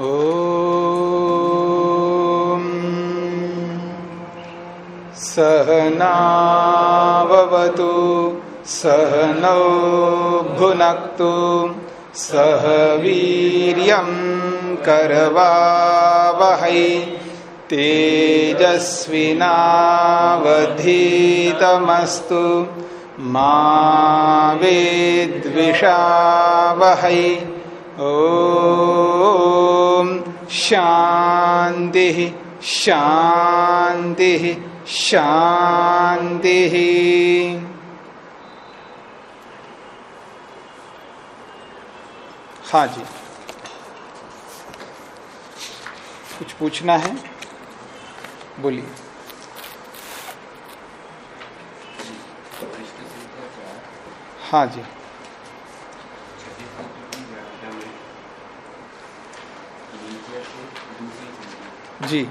ॐ सहनावतु सहनौ भुनक्तु सह वीर्यं करवावहै तेजस्विनावधीतमस्तु मा वेद्विषावहै ॐ शान्तिः शान्तिः शान्तिः हाँ जी। कुछ पूछना है? बोलिए। हाँ जी। जी।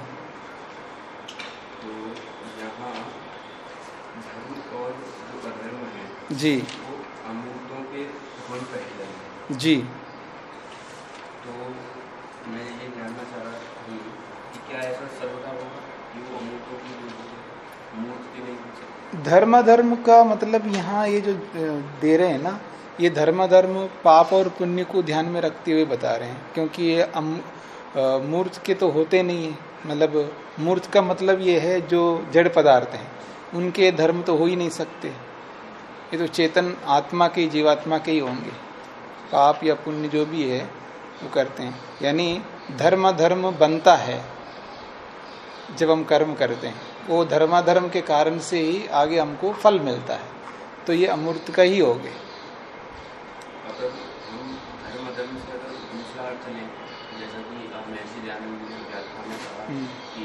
तो यहाँ धर्म और जो अधर्म है जी। वो अमूर्तों के गुण पहले जी। तो मैं ये जानना चाह रहा हूँ कि क्या ऐसा सर्वदा होगा कि वो अमूर्तों की जो मूर्त नहीं हो सकती धर्म धर्म का मतलब यहाँ ये जो दे रहे हैं ना ये धर्म धर्म पाप और पुण्य को ध्यान में रखते हुए बता रहे हैं क्योंकि ये अम, मूर्त के तो होते नहीं है। मतलब मूर्त का मतलब ये है जो जड़ पदार्थ हैं। उनके धर्म तो हो ही नहीं सकते। ये तो चेतन आत्मा के, जीवात्मा के ही होंगे। पाप या पुण्य जो भी है, वो करते हैं। यानी धर्म धर्म बनता है, जब हम कर्म करते हैं। वो धर्माधर्म के कारण से ही आगे हमको फल मिलता है। तो ये अमूर्त का ही हो गए अगर हम धर्म धर्म से अगर दूसरा अर्थ लें जैसा कि अब महसी दयानंद जी ने व्याख्या में कहा हम्म। कि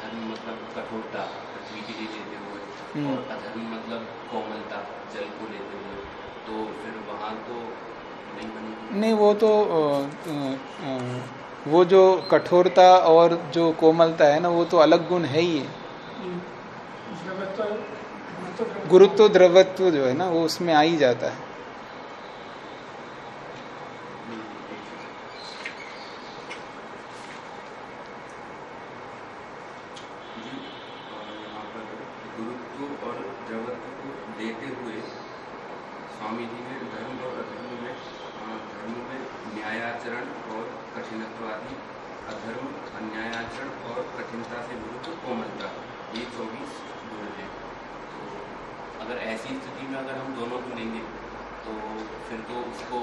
धर्म मतलब कठोरता पृथ्वी के लिए लेते हुए हम्म। और अधर्म मतलब कोमलता जल को लेते हुए तो फिर वहाँ तो नहीं नहीं वो तो वो जो कठोरता और जो कोमलता है ना वो तो अलग गुण है ही। है गुरुत्व द्रवत्व जो है ना वो उसमें आ ही जाता है जी और यहाँ पर गुरुत्व और द्रवत्व को देते हुए स्वामी जी ने धर्म और अधर्म में धर्म में न्यायाचरण और कठिनत्व आदि अधर्म, अन्यायाचरण और कठिनता से विरुद्ध कोमलता, ये चौबीस गुण हैं। तो अगर ऐसी स्थिति में अगर हम दोनों को लेंगे तो फिर तो उसको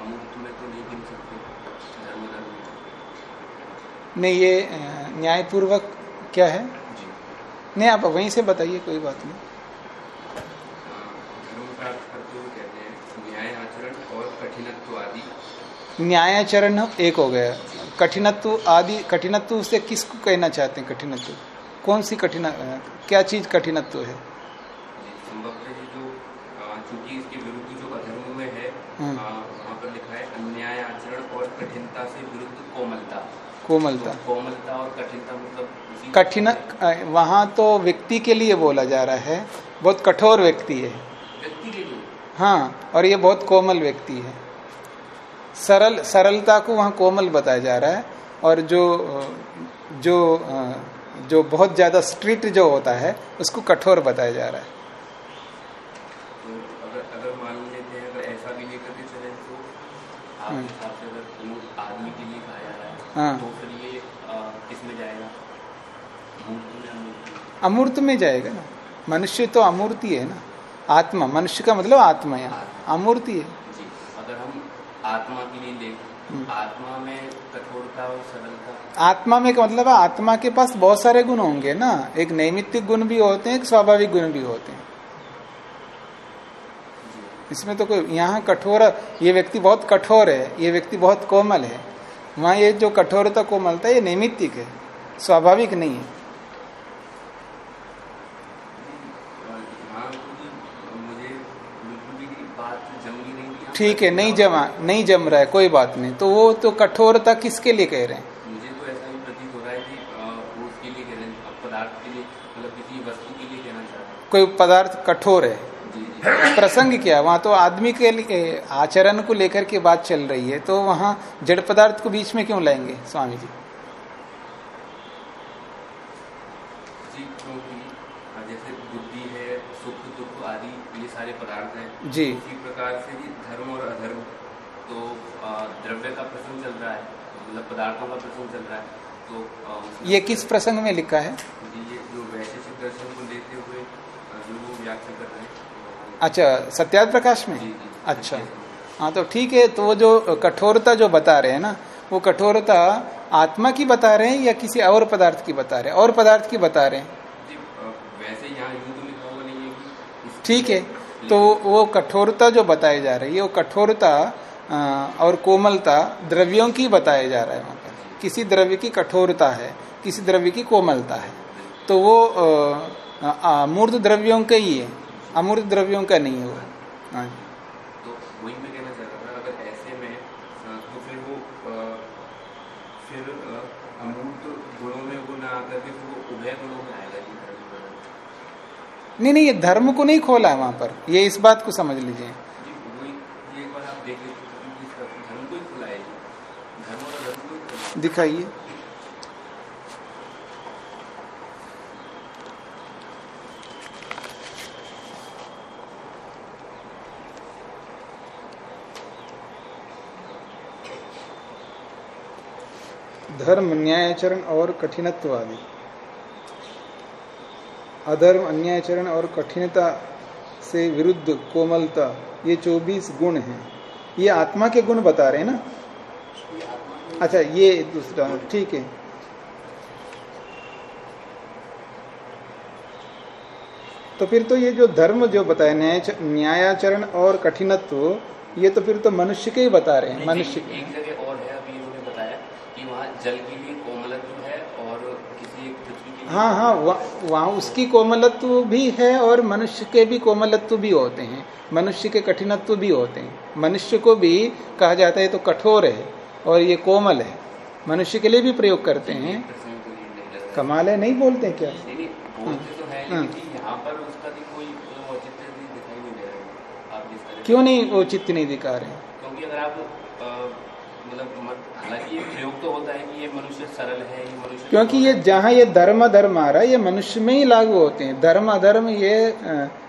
अमूर्त में तो नहीं गिन सकते धर्म धर्म नहीं, ये न्यायपूर्वक क्या है? नहीं आप वहीं से बताइए कोई बात नहीं। हैं न्यायाचरण एक हो गया। कठिनत्व आदि कठिनत्व से किसको कहना चाहते हैं कठिनत्व? कौन सी कठिन क्या चीज़ कठिनत्व है? संभवतः ये जो चूँकि इसके विरुद्ध जो अधर्म में है। हम्म। वहाँ पर लिखा है अन्याय आचरण और कठिनता से विरुद्ध कोमलता। कोमलता। कोमलता और कठिनता मतलब कठिन वहाँ तो व्यक्ति के लिए बोला जा रहा है बहुत कठोर व्यक्ति है। व्यक्ति के लिए? हाँ और ये बहुत कोमल व्यक्ति है। सरल सरलता को वहाँ कोमल बताया जा रहा है और जो जो जो बहुत ज़्यादा स्ट्रिक्ट जो होता है उसको कठोर बताया जा रहा है। तो अगर अगर मान लेते हैं अगर ऐसा भी लेकर के चले तो आपके। हिसाब से अगर आदमी के लिए कहा जा रहा है हाँ। तो फिर ये अ, किसमें जाएगा मूर्त में अमूर्त में? जाएगा ना। मनुष्य तो अमूर्ति है ना। आत्मा मनुष्य का मतलब आत्मा है। अमूर्ति है अगर हम आत्मा के लिए हम्म। आत्मा में कठोरता और सरलता आत्मा में का मतलब आत्मा के पास बहुत सारे गुण होंगे ना। एक नैमित्तिक गुण भी होते हैं एक स्वाभाविक गुण भी होते हैं। इसमें तो कोई यहाँ कठोर ये व्यक्ति बहुत कठोर है ये व्यक्ति बहुत कोमल है। वहाँ ये जो कठोरता कोमलता है ये नैमित्तिक है स्वाभाविक नहीं है और यहाँ कुछ मुझे बिल्कुल भी बात जमी नहीं है ठीक है नहीं जमा नहीं जम रहा है कोई बात नहीं। तो वो तो कठोरता किसके लिए कह रहे हैं? मुझे तो ऐसा ही प्रतीत हो रहा है कि वो उसके लिए कह रहे हैं पदार्थ के लिए मतलब किसी वस्तु के लिए कहना चाह रहे हैं। कोई पदार्थ कठोर है? प्रसंग क्या वहाँ तो आदमी के लिए आचरण को लेकर के बात चल रही है तो वहाँ जड़ पदार्थ को बीच में क्यों लाएँगे स्वामी जी? जैसे बुद्धि है सुख दुख आदि ये सारे पदार्थ हैं। जी। इसी प्रकार से धर्म और अधर्म तो द्रव्य का प्रसंग चल रहा है मतलब पदार्थों का प्रसंग चल रहा है तो ये किस प्रसंग में लिखा है? ये जो वैशेषिक दर्शन को लेते हुए जो व्याख्या कर रहे हैं अच्छा सत्याग्र प्रकाश में? अच्छा। हाँ तो ठीक है तो वो जो कठोरता जो बता रहे हैं ना वो कठोरता आत्मा की बता रहे हैं या किसी और पदार्थ की बता रहे हैं? और पदार्थ की बता रहे हैं। वैसे यहाँ तो लिखा हुआ नहीं है ठीक है तो वो कठोरता जो बताई जा रही है वो कठोरता और कोमलता द्रव्यों की बताया जा रहा है वहाँ पर किसी द्रव्य की कठोरता है किसी द्रव्य की कोमलता है। तो वो अमूर्त द्रव्यों का ही है अमूर्त द्रव्यों का नहीं है वो हाँ तो तो वो नहीं नहीं ये धर्म को नहीं खोला है वहाँ पर। ये इस बात को समझ लीजिए। दिखाइए। धर्म न्यायाचरण और कठिनत्वादी। अधर्म अन्यायचरण और कठिनता से विरुद्ध कोमलता, ये 24 गुण हैं। ये आत्मा के गुण बता रहे हैं ना? अच्छा ये दूसरा ठीक है। तो फिर तो ये जो धर्म जो न्याय न्यायाचरण और कठिनत्व ये तो फिर तो मनुष्य के ही बता रहे हैं मनुष्य के। एक जगह और है अभी इन्होंने बताया कि वहाँ जल की भी कोमलत्व है और किसी पृथ्वी की हाँ हाँ वहाँ उसकी कोमलत्व भी है और मनुष्य के भी कोमलत्व भी होते हैं मनुष्य के कठिनत्व भी होते हैं। मनुष्य को भी कहा जाता है तो कठोर है। और ये कोमल है। मनुष्य के लिए भी प्रयोग करते हैं। कमाल है नहीं बोलते क्या? क्यों नहीं वो चित्त नहीं दिखा रहे? क्योंकि अगर आप मतलब हालाँकि प्रयोग तो होता है कि ये मनुष्य सरल है ये मनुष्य क्योंकि ये जहाँ ये धर्म धर्म आ रहा है ये मनुष्य में ही लागू होते हैं। धर्म अधर्म ये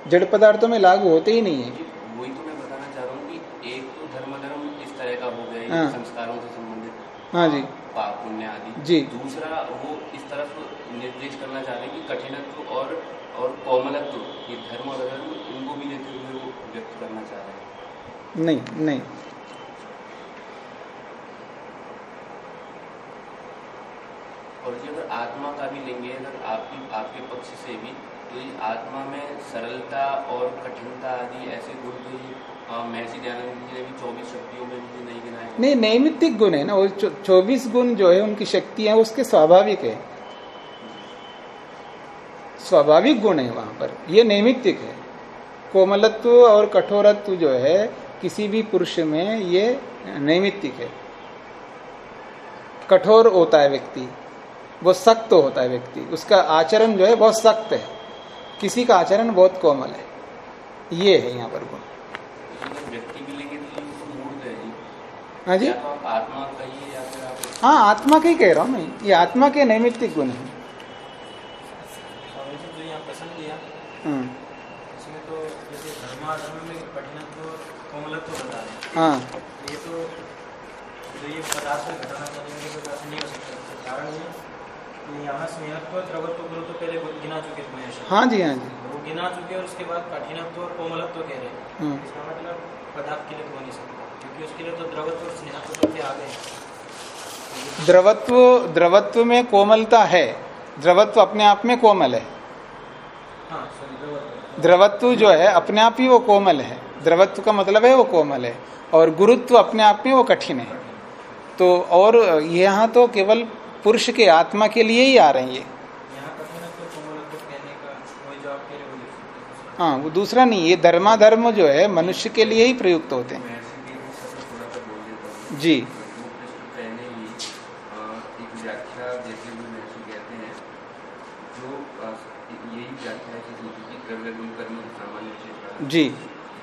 जड़ पदार्थों में लागू होते ही नहीं है। वही तो मैं बताना चाह रहा हूँ कि एक तो धर्म धर्म इस तरह का हो गया हाँ। संस्कारों हाँ जी। पाप पुण्य आदि। जी। दूसरा वो इस तरफ़ निर्देश करना चाह रहे हैं कि कठिनत्व और और कोमलत्व ये धर्म और अधर्म उनको भी लेते हुए वो व्यक्त करना चाह रहे हैं। नहीं नहीं। और जी अगर आत्मा का भी लेंगे अगर आपकी आपके पक्ष से भी तो ये आत्मा में सरलता और कठिनता आदि ऐसे गुण तो ये ने भी चौबीस शक्तियों में नहीं गिनाए नहीं, नैमित्तिक गुण है ना, वो चौबीस गुण जो है, उनकी शक्तियाँ उसके स्वाभाविक है। स्वाभाविक गुण है वहाँ पर, ये नैमित्तिक है। कोमलत्व और कठोरत्व जो है, किसी भी पुरुष में ये नैमित्तिक है। कठोर होता है व्यक्ति, वो सख्त होता है व्यक्ति, उसका आचरण जो है, बहुत सख्त है। किसी का आचरण बहुत कोमल है। ये है यहाँ पर गुण। हाँ? जी। हाँ आत्मा का ही कह रहा हूँ मैं। ये आत्मा के नैमित्तिक गुण है। हाँ। ये तो ये पदार्थ घटना नहीं हो सकता कारण ये यहाँ स्नेहत्व द्रवत्व गुरुत्व पहले गिना चुके हाँ जी हाँ जी। वो गिना चुके और उसके बाद कठिनत्व और कोमलत्व कह रहे हैं। हाँ। इसका मतलब पदार्थ के लिए हो नहीं सकता क्योंकि उसके लिए तो द्रवत्व और स्नेहत्व तो आ गए द्रवत्व द्रवत्व में कोमलता है। द्रवत्व अपने आप में कोमल है। हाँ, द्रवत्व जो है अपने आप ही वो कोमल है। द्रवत्व का मतलब है वो कोमल है। और गुरुत्व अपने आप में वो कठिन है। तो और यहाँ तो केवल पुरुष के आत्मा के लिए ही आ रहे हैं ये। हाँ वो दूसरा नहीं ये धर्माधर्म जो है मनुष्य के लिए ही प्रयुक्त होते हैं। जी। है जी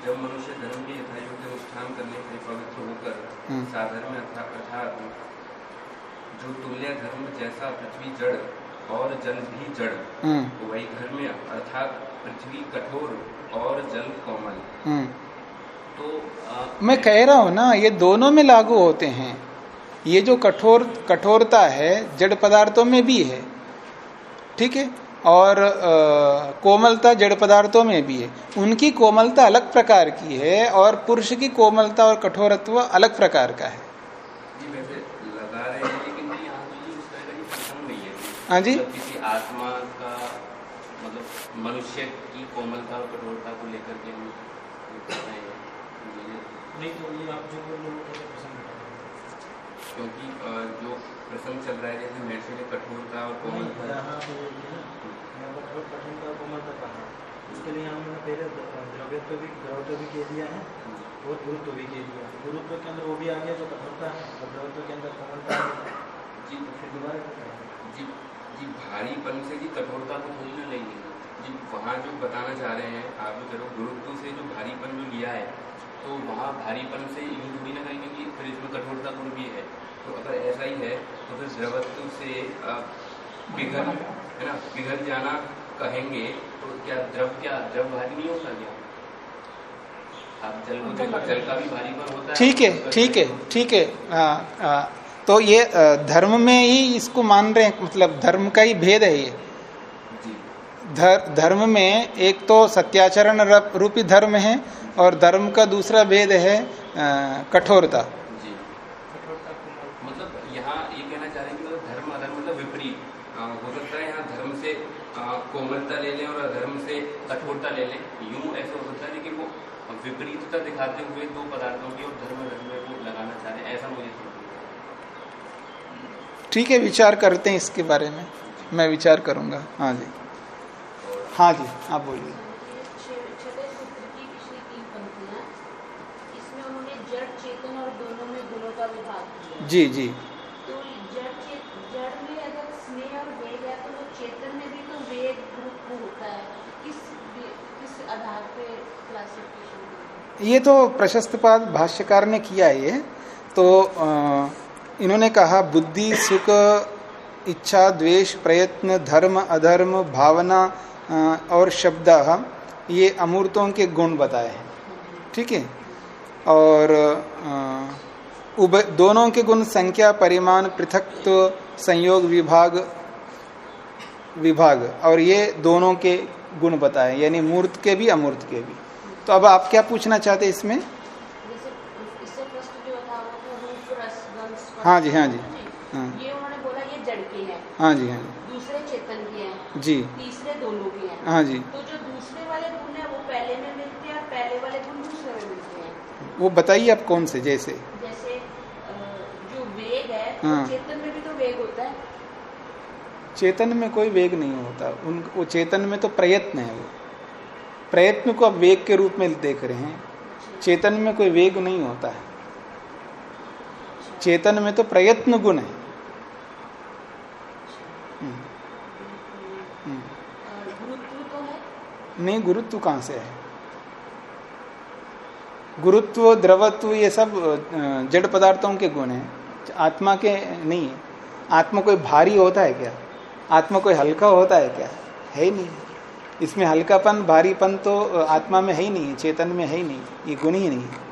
जब मनुष्य धर्म के यथायोग्य अनुष्ठान करने पवित्र होकर हम्म। अर्थात जो तुल्य धर्म जैसा पृथ्वी जड़ और जल भी जड़। हम्म। वही धर्म अर्थात पृथ्वी कठोर और जल कोमल। हम्म। तो आ, मैं कह रहा हूँ ना ये दोनों में लागू होते हैं। ये जो कठोर कठोरता है जड़ पदार्थों में भी है। ठीक है? और अ, कोमलता जड़ पदार्थों में भी है। उनकी कोमलता अलग प्रकार की है और पुरुष की कोमलता और कठोरत्व अलग प्रकार का है जी वैसे लगा रहे हैं लेकिन ये यहाँ तो ये इस तरह का ये प्रसंग नहीं है जी। मतलब किसी आत्मा का मतलब मनुष्य की कोमलता और कठोरता को लेकर के हम कर रहे हैं। नहीं तो ये आप जो बोल रहे हो क्योंकि जो प्रसंग चल रहा है जैसे महर्षि ने कठोरता और कोमलता यहाँ पे ये है ना, यहाँ पर थोड़ा कठिनता और कोमलता कहा उसके लिए हमने पहले द्रव्यत्व भी द्रवत्व भी कह दिया है और गुरुत्व भी कह दिया गुरुत्व के अंदर वो भी आ गया जो कठोरता है और द्रवत्व के अंदर कोमलता जी। तो फिर दोबारा जी। जी भारीपन से जी कठोरता को थोड़ी ना लेंगे जी वहाँ जो बताना चाह रहे हैं आप जो करो गुरुत्व से जो भारीपन जो लिया है तो वहाँ भारीपन से यूँ थोड़ी ना करेंगे कि फिर इसमें कठोरता गुण भी है। तो अगर ऐसा ही है तो फिर द्रवत्व से पिघल है ना पिघल जाना कहेंगे तो क्या द्रव क्या द्रव भारी नहीं होता क्या? आप जल को जल का भी भारीपन होता है। ठीक है ठीक है ठीक है। आ, आ, तो ये धर्म में ही इसको मान रहे हैं मतलब धर्म का ही भेद है ये। धर, धर्म में एक तो सत्याचरण रूपी धर्म है और धर्म का दूसरा भेद है कठोरता। मतलब यहाँ ये कहना चाह रहे हैं कि मतलब धर्म अधर्म मतलब विपरीत। हो सकता है यहाँ धर्म से कोमलता ले लें और अधर्म से कठोरता ले लें। यूँ ऐसा हो सकता है लेकिन वो विपरीतता दिखाते हुए दो पदार्थों की और धर्म अधर्म को लगाना चाह रहे हैं। ऐसा मुझे ठीक है विचार करते हैं इसके बारे में। मैं विचार करूँगा। हाँ जी। हाँ जी आप बोलिए। जी जी। ये तो प्रशस्तपाद भाष्यकार ने किया है। ये तो अ, इन्होंने कहा, बुद्धि, सुख, इच्छा, द्वेष, प्रयत्न, धर्म, अधर्म, भावना और शब्द, ये अमूर्तों के गुण बताए हैं। ठीक है? और उभ, दोनों के गुण संख्या, परिमाण, पृथकत्व, संयोग, विभाग विभाग, और ये दोनों के गुण बताए यानी मूर्त के भी, अमूर्त के भी। तो अब आप क्या पूछना चाहते हैं इसमें जैसे इससे प्रश्न जो था वो तो रूप रस गंध स्पर्श हाँ जी, हाँ जी। हाँ। ये उन्होंने बोला ये जड़ के हैं। हाँ जी हाँ जी। दूसरे चेतन के हैं। जी। तीसरे दोनों के हैं। हाँ जी। तो जो दूसरे वाले गुण है वो पहले में मिलते हैं और पहले वाले गुण दूसरे में मिलते हैं। वो बताइए आप कौन से जैसे। जैसे जो वेग है हाँ। चेतन में भी तो वेग होता है। चेतन में कोई वेग नहीं होता। उन वो चेतन में तो प्रयत्न है वो। प्रयत्न को आप वेग के रूप में देख रहे हैं। चेतन में कोई वेग नहीं होता है। चेतन में तो प्रयत्न गुण है। हम्म, है नहीं गुरुत्व कहाँ से है? गुरुत्व द्रवत्व ये सब जड़ पदार्थों के गुण हैं। आत्मा के नहीं है आत्मा कोई भारी होता है क्या? आत्मा कोई हल्का होता है क्या? है ही नहीं। इसमें हल्कापन भारीपन तो आत्मा में है ही नहीं चेतन में है ही नहीं ये गुण ही नहीं। है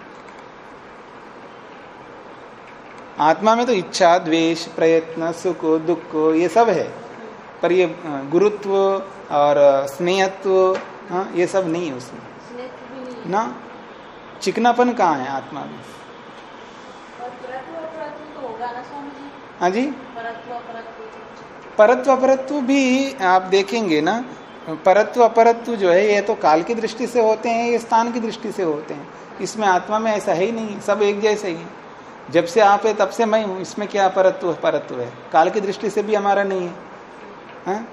आत्मा में तो इच्छा, द्वेष, प्रयत्न, सुख, दुख, ये सब है। पर ये गुरुत्व और स्नेहत्व ये सब नहीं है उसमें। ना? चिकनापन कहाँ है आत्मा में? हाँ जी? परत्व अपरत्व भी आप देखेंगे ना, परत्व अपरत्व जो है, ये तो काल की दृष्टि से होते हैं, ये स्थान की दृष्टि से होते हैं। इसमें आत्मा में ऐसा है ही नहीं, सब एक जैसे ही है। जब से आप है, तब से मैं हूँ। इसमें क्या परत्व परत्व है? काल की दृष्टि से भी हमारा नहीं है। हाँ?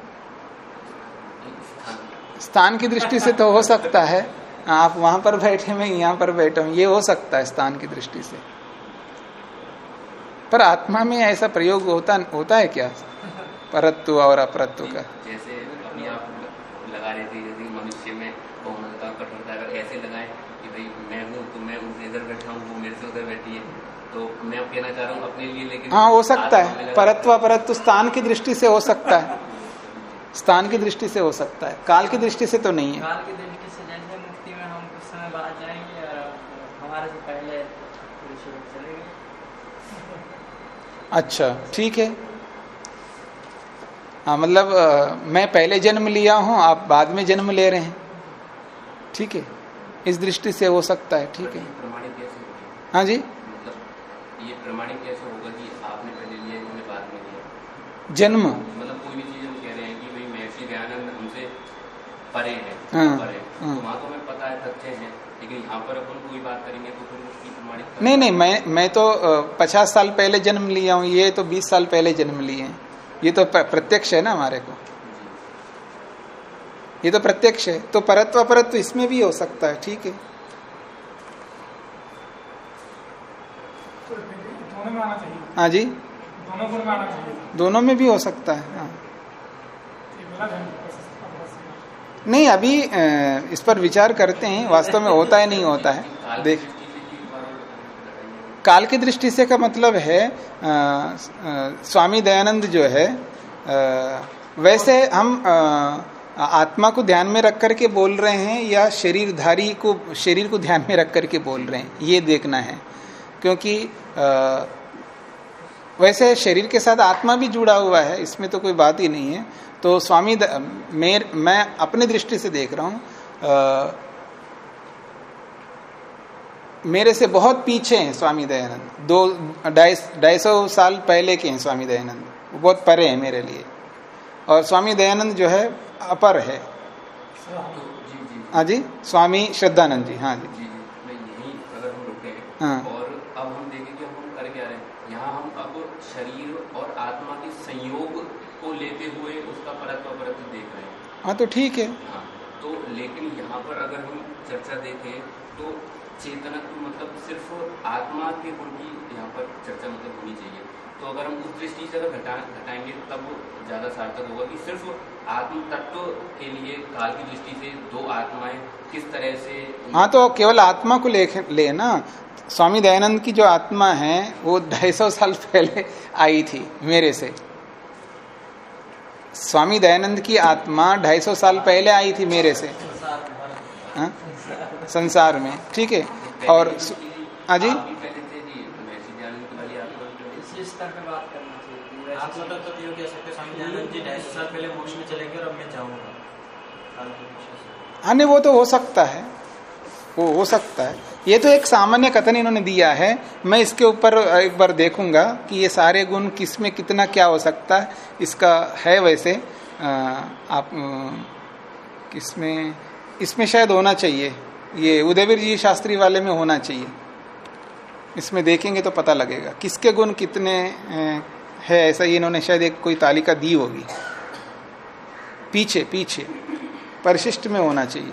स्थान की दृष्टि से तो हो सकता है। आप वहाँ पर बैठे, मैं यहाँ पर बैठा हूँ। ये हो सकता है स्थान की दृष्टि से। पर आत्मा में ऐसा प्रयोग होता होता है क्या? परत्व और अपरत्व का। जैसे अभी आप लगा रहे थे जैसे मनुष्य में कोमलता कठोरता अगर ऐसे लगाए कि भाई मैं हूँ तो मैं उनसे इधर बैठा हूँ वो मेरे से उधर बैठी है तो मैं कहना चाह रहा हूँ अपने लिए लेकिन हाँ हो सकता है। परत्व परत्व स्थान की दृष्टि से हो सकता है। स्थान की दृष्टि से हो सकता है। काल की दृष्टि से तो नहीं है। काल की दृष्टि से जैसे मुक्ति में हम कुछ समय बाद जाएँगे और हमारे से पहले ऋषि लोग चले गए अच्छा ठीक है। हाँ मतलब मैं पहले जन्म लिया हूँ आप बाद में जन्म ले रहे हैं। ठीक है। इस दृष्टि से हो सकता है ठीक है। हाँ जी। प्रमाणित कैसे होगा कि आपने पहले लिया बाद में लिया? जन्म। मतलब कोई भी चीज़ हम कह रहे हैं कि भाई महर्षि दयानंद हमसे परे है हाँ, परे तो हाँ। वहाँ तो हमें पता है तथ्य है लेकिन यहाँ पर अपन कोई बात करेंगे तो फिर उसकी नहीं नहीं मैं मैं तो पचास साल पहले जन्म लिया हूँ ये तो बीस साल पहले जन्म लिए हैं। ये तो प्रत्यक्ष है ना हमारे को। ये तो प्रत्यक्ष है तो परत्व अपरत्व इसमें भी हो सकता है ठीक है तो दोनों में आना चाहिए हाँ जी। दोनों गुण में आना चाहिए। दोनों में भी हो सकता है हाँ। नहीं अभी इस पर विचार करते हैं वास्तव में होता है नहीं होता है। देख। काल की दृष्टि से का मतलब है अ, अ, स्वामी दयानंद जो है अ, वैसे हम अ, आत्मा को ध्यान में रख करके बोल रहे हैं या शरीरधारी को शरीर को ध्यान में रख करके बोल रहे हैं ये देखना है। क्योंकि अ, वैसे शरीर के साथ आत्मा भी जुड़ा हुआ है इसमें तो कोई बात ही नहीं है। तो स्वामी मेर, मैं अपने दृष्टि से देख रहा हूँ मेरे से बहुत पीछे हैं स्वामी दयानंद। दो ढाई ढाई सौ साल पहले के हैं स्वामी दयानंद। वो बहुत परे हैं मेरे लिए। और स्वामी दयानंद जो है अपर है। हाँ जी स्वामी श्रद्धानंद जी हाँ जी। जी जी मैं यहीं अगर हम रुके हाँ। और अब हम देखें कि अब हम कर क्या रहे हैं यहाँ हम अब शरीर और आत्मा के संयोग को लेते हुए उसका परत्व अपरत्व देख रहे हैं। हाँ तो ठीक है। हाँ तो लेकिन यहाँ पर अगर हम चर्चा देखें तो चेतना को मतलब सिर्फ़ आत्मा के गुण की यहाँ पर चर्चा मतलब होनी चाहिए। तो अगर हम उस दृष्टि से अगर घटा घटाएँगे तब ज़्यादा सार्थक होगा कि सिर्फ़ आत्म तत्व के लिए काल की दृष्टि से दो आत्माएँ किस तरह से हाँ तो केवल आत्मा को ले ले ना स्वामी दयानंद की जो आत्मा है वो ढाई सौ साल पहले आई थी मेरे से। स्वामी दयानंद की आत्मा ढाई सौ साल पहले आई थी मेरे से। हाँ? संसार में ठीक है? और सु- हाँ आप मतलब तो यूँ कह सकते स्वामी दयानंद जी ढाई सौ साल पहले मोक्ष में चले गए और अब मैं जाऊँगा। हाँ नहीं वो तो हो सकता है। वो हो सकता है। ये तो एक सामान्य कथन इन्होंने दिया है। मैं इसके ऊपर एक बार देखूँगा कि ये सारे गुण किसमें कितना क्या हो सकता है। इसका है वैसे अ, आप किसमें इसमें शायद होना चाहिए। ये उदयवीर जी शास्त्री वाले में होना चाहिए। इसमें देखेंगे तो पता लगेगा किसके गुण कितने है ऐसा ही इन्होंने शायद एक कोई तालिका दी होगी। पीछे पीछे परिशिष्ट में होना चाहिए।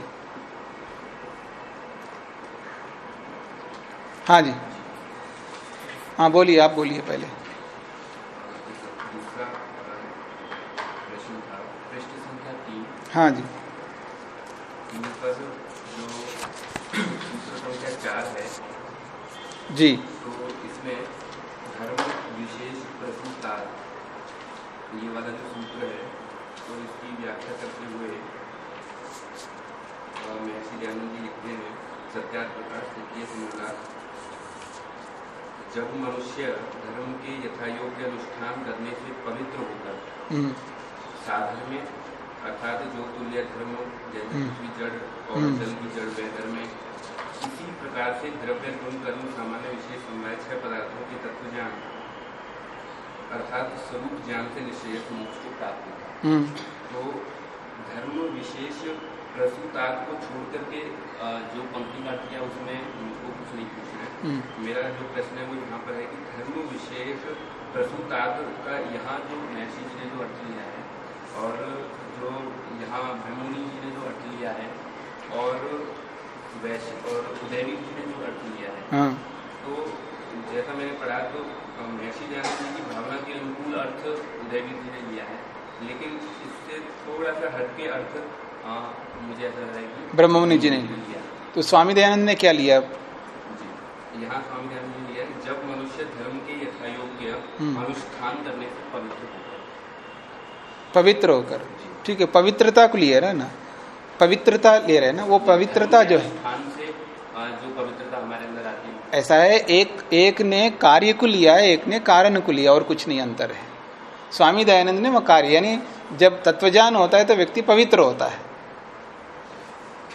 हाँ जी। हाँ बोलिए, आप बोलिए पहले। हाँ जी। जो। है तो इसमें धर्म विशेष ये वाला जो सूत्र है तो इसकी व्याख्या करते हुए महर्षि दयानंद जी लिखते हैं, सत्यार्थ प्रकाश तृतीय जब मनुष्य धर्म के यथायोग्य अनुष्ठान करने से पवित्र होकर हम्म, साधन में अर्थात जो तुल्य धर्म जैसे हम्म। पृथ्वी जड़ और हम्म। जल की जड़ बेहतर में इसी प्रकार से द्रव्य गुण कर्म सामान्य विशेष समवाय छह पदार्थों के तत्व ज्ञान अर्थात स्वरूप ज्ञान से निश्चय मोक्ष को प्राप्त हम्म, तो धर्म विशेष प्रसूतार्थ को छोड़ करके जो पंक्ति का किया उसमें उनको कुछ नहीं पूछना है हम्म, मेरा जो प्रश्न है वो यहाँ पर है कि धर्म विशेष प्रसूतार्थ का यहाँ जो महर्षि जी ने जो अर्थ लिया है और जो यहाँ ब्रह्मणि जी ने जो अर्थ लिया है और वैश्य और उदयवी जी ने जो अर्थ लिया है। हाँ। तो जैसा मैंने पढ़ा तो महर्षि दयानंद जी की भावना के अनुकूल अर्थ उदयवी जी ने लिया है। लेकिन इससे थोड़ा सा हटके अर्थ मुझे ऐसा लग रहा कि ब्रह्ममुनि जी ने। तो स्वामी दयानंद ने क्या लिया? यहाँ स्वामी दयानंद ने लिया जब मनुष्य धर्म के यथायोग्य हम्म। अनुष्ठान करने से पवित्र होगा पवित्र होकर। ठीक है पवित्रता को लिए रहे ना? पवित्रता ले रहे हैं ना? वो पवित्रता जो है। जो पवित्रता हमारे अंदर आती है। ऐसा है एक एक ने कार्य को लिया है एक ने कारण को लिया और कुछ नहीं अंतर है। स्वामी दयानंद ने वो कार्य यानी जब तत्वज्ञान होता है तो व्यक्ति पवित्र होता है।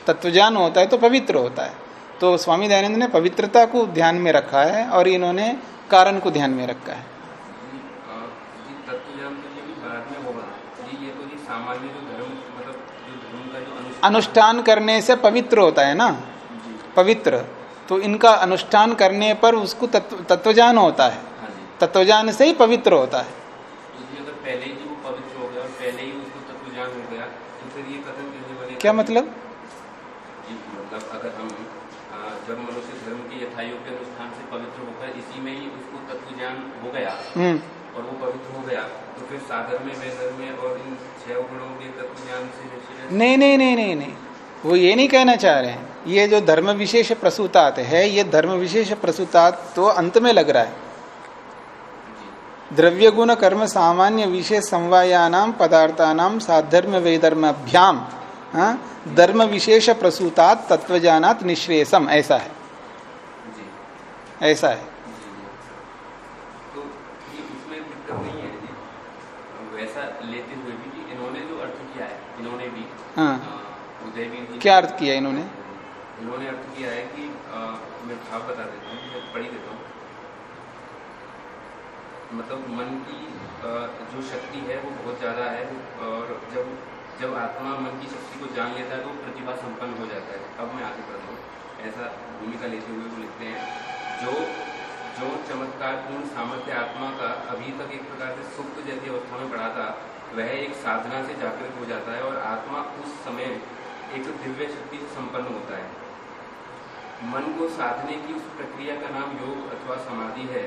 तत्वज्ञान होता है तो पवित्र होता है। तो स्वामी दयानंद ने पवित्रता को ध्यान में रखा है और इन्होंने कारण को ध्यान में रखा है। तो मतलब अनुष्ठान करने से पवित्र होता है ना? पवित्र। तो इनका अनुष्ठान करने पर उसको तत्व तत्वज्ञान होता है। हाँ तत्वज्ञान से ही पवित्र होता है। तो जी अगर पहले ही वो पवित्र हो गया और पहले ही उसको तत्व हो गया तो फिर ये कथन क्या मतलब? मतलब अगर हम जब मनुष्य धर्म के यथायोग्य अनुष्ठान से पवित्र होकर इसी में ही उसको तत्व ज्ञान हो गया हम्म। और वो पवित्र हो गया तो फिर साधर में वेदर में और इन छह गुणों के तत्व ज्ञान से नहीं नहीं नहीं नहीं नहीं। वो ये नहीं कहना चाह रहे हैं। ये जो धर्म विशेष प्रसूतात है ये धर्म विशेष प्रसूतात तो अंत में लग रहा है। द्रव्य गुण कर्म सामान्य विशेष समवायानाम पदार्थानाम साधर्म वैधर्माभ्याम हाँ, धर्म विशेष प्रसूतात तत्वजानात निश्रेषम ऐसा है। ऐसा है। तो है जी। वैसा लेते हुए भी जी इन्होंने जो अर्थ किया है हाँ। अ, अर्थ किया इन्होंने? इन्होंने अर्थ किया है कि अ, मैं भाव बता देता हूँ मैं पढ़ी देता हूँ। मतलब मन की अ, जो शक्ति है वो बहुत ज़्यादा है और जब जब आत्मा मन की शक्ति को जान लेता है तो प्रतिभा संपन्न हो जाता है। अब मैं आगे बढ़ता हूँ। ऐसा भूमिका लेते हुए वो लिखते हैं। जो जो चमत्कार पूर्ण सामर्थ्य आत्मा का अभी तक एक प्रकार से सुप्त जैसी अवस्था में पड़ा था, वह एक साधना से जागृत हो जाता है और आत्मा उस समय एक दिव्य शक्ति से संपन्न होता है। मन को साधने की उस प्रक्रिया का नाम योग अथवा समाधि है।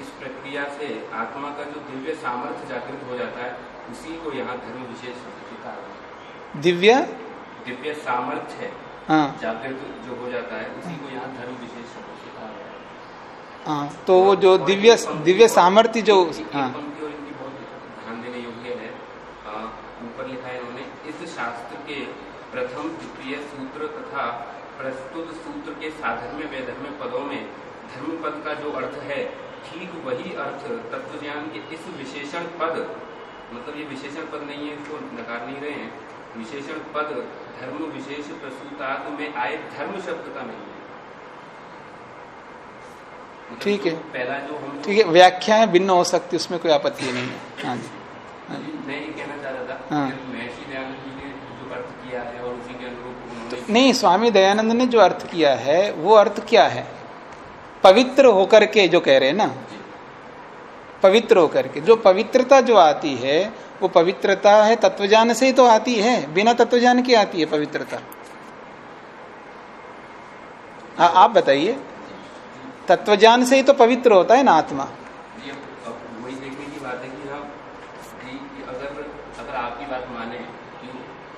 इस प्रक्रिया से आत्मा का जो दिव्य सामर्थ्य जागृत हो जाता है, उसी को यहाँ धर्म विशेष शब्द से कहा गया है। दिव्य? दिव्य सामर्थ्य है। हाँ। जागृत जो हो जाता है उसी को यहाँ धर्म विशेष है। तो वो जो दिव्य दिव्य सामर्थ्य जो हाँ। ध्यान देने योग्य है। ऊपर लिखा है इन्होंने इस शास्त्र के प्रथम द्वितीय सूत्र तथा प्रस्तुत सूत्र के साधर्म्य वैधर्म्य पदों में धर्म पद का जो अर्थ है ठीक वही अर्थ तत्व ज्ञान के इस विशेषण पद मतलब ये विशेषण पद नहीं है इसको नकार नहीं रहे हैं। विशेषण पद धर्म विशेष प्रसूतात् में आए धर्म शब्द का नहीं है। मतलब ठीक है। पहला जो हम ठीक है व्याख्याएँ भिन्न हो सकती है उसमें कोई आपत्ति नहीं है। हाँ जी। मैं ये कहना चाह रहा था हाँ। महर्षि दयानंद जी ने जो अर्थ किया है और उसी के अनुरूप उन्होंने नहीं स्वामी दयानंद ने जो अर्थ किया है वो अर्थ क्या है? पवित्र होकर के जो कह रहे हैं ना। पवित्र होकर के। जो पवित्रता जो आती है वो पवित्रता है तत्वज्ञान से ही तो आती है। बिना तत्वज्ञान की आती है पवित्रता। हाँ आप बताइए। तत्वज्ञान से ही तो पवित्र होता है ना आत्मा? वही देखने की बात है कि कि अगर अगर आपकी बात माने कि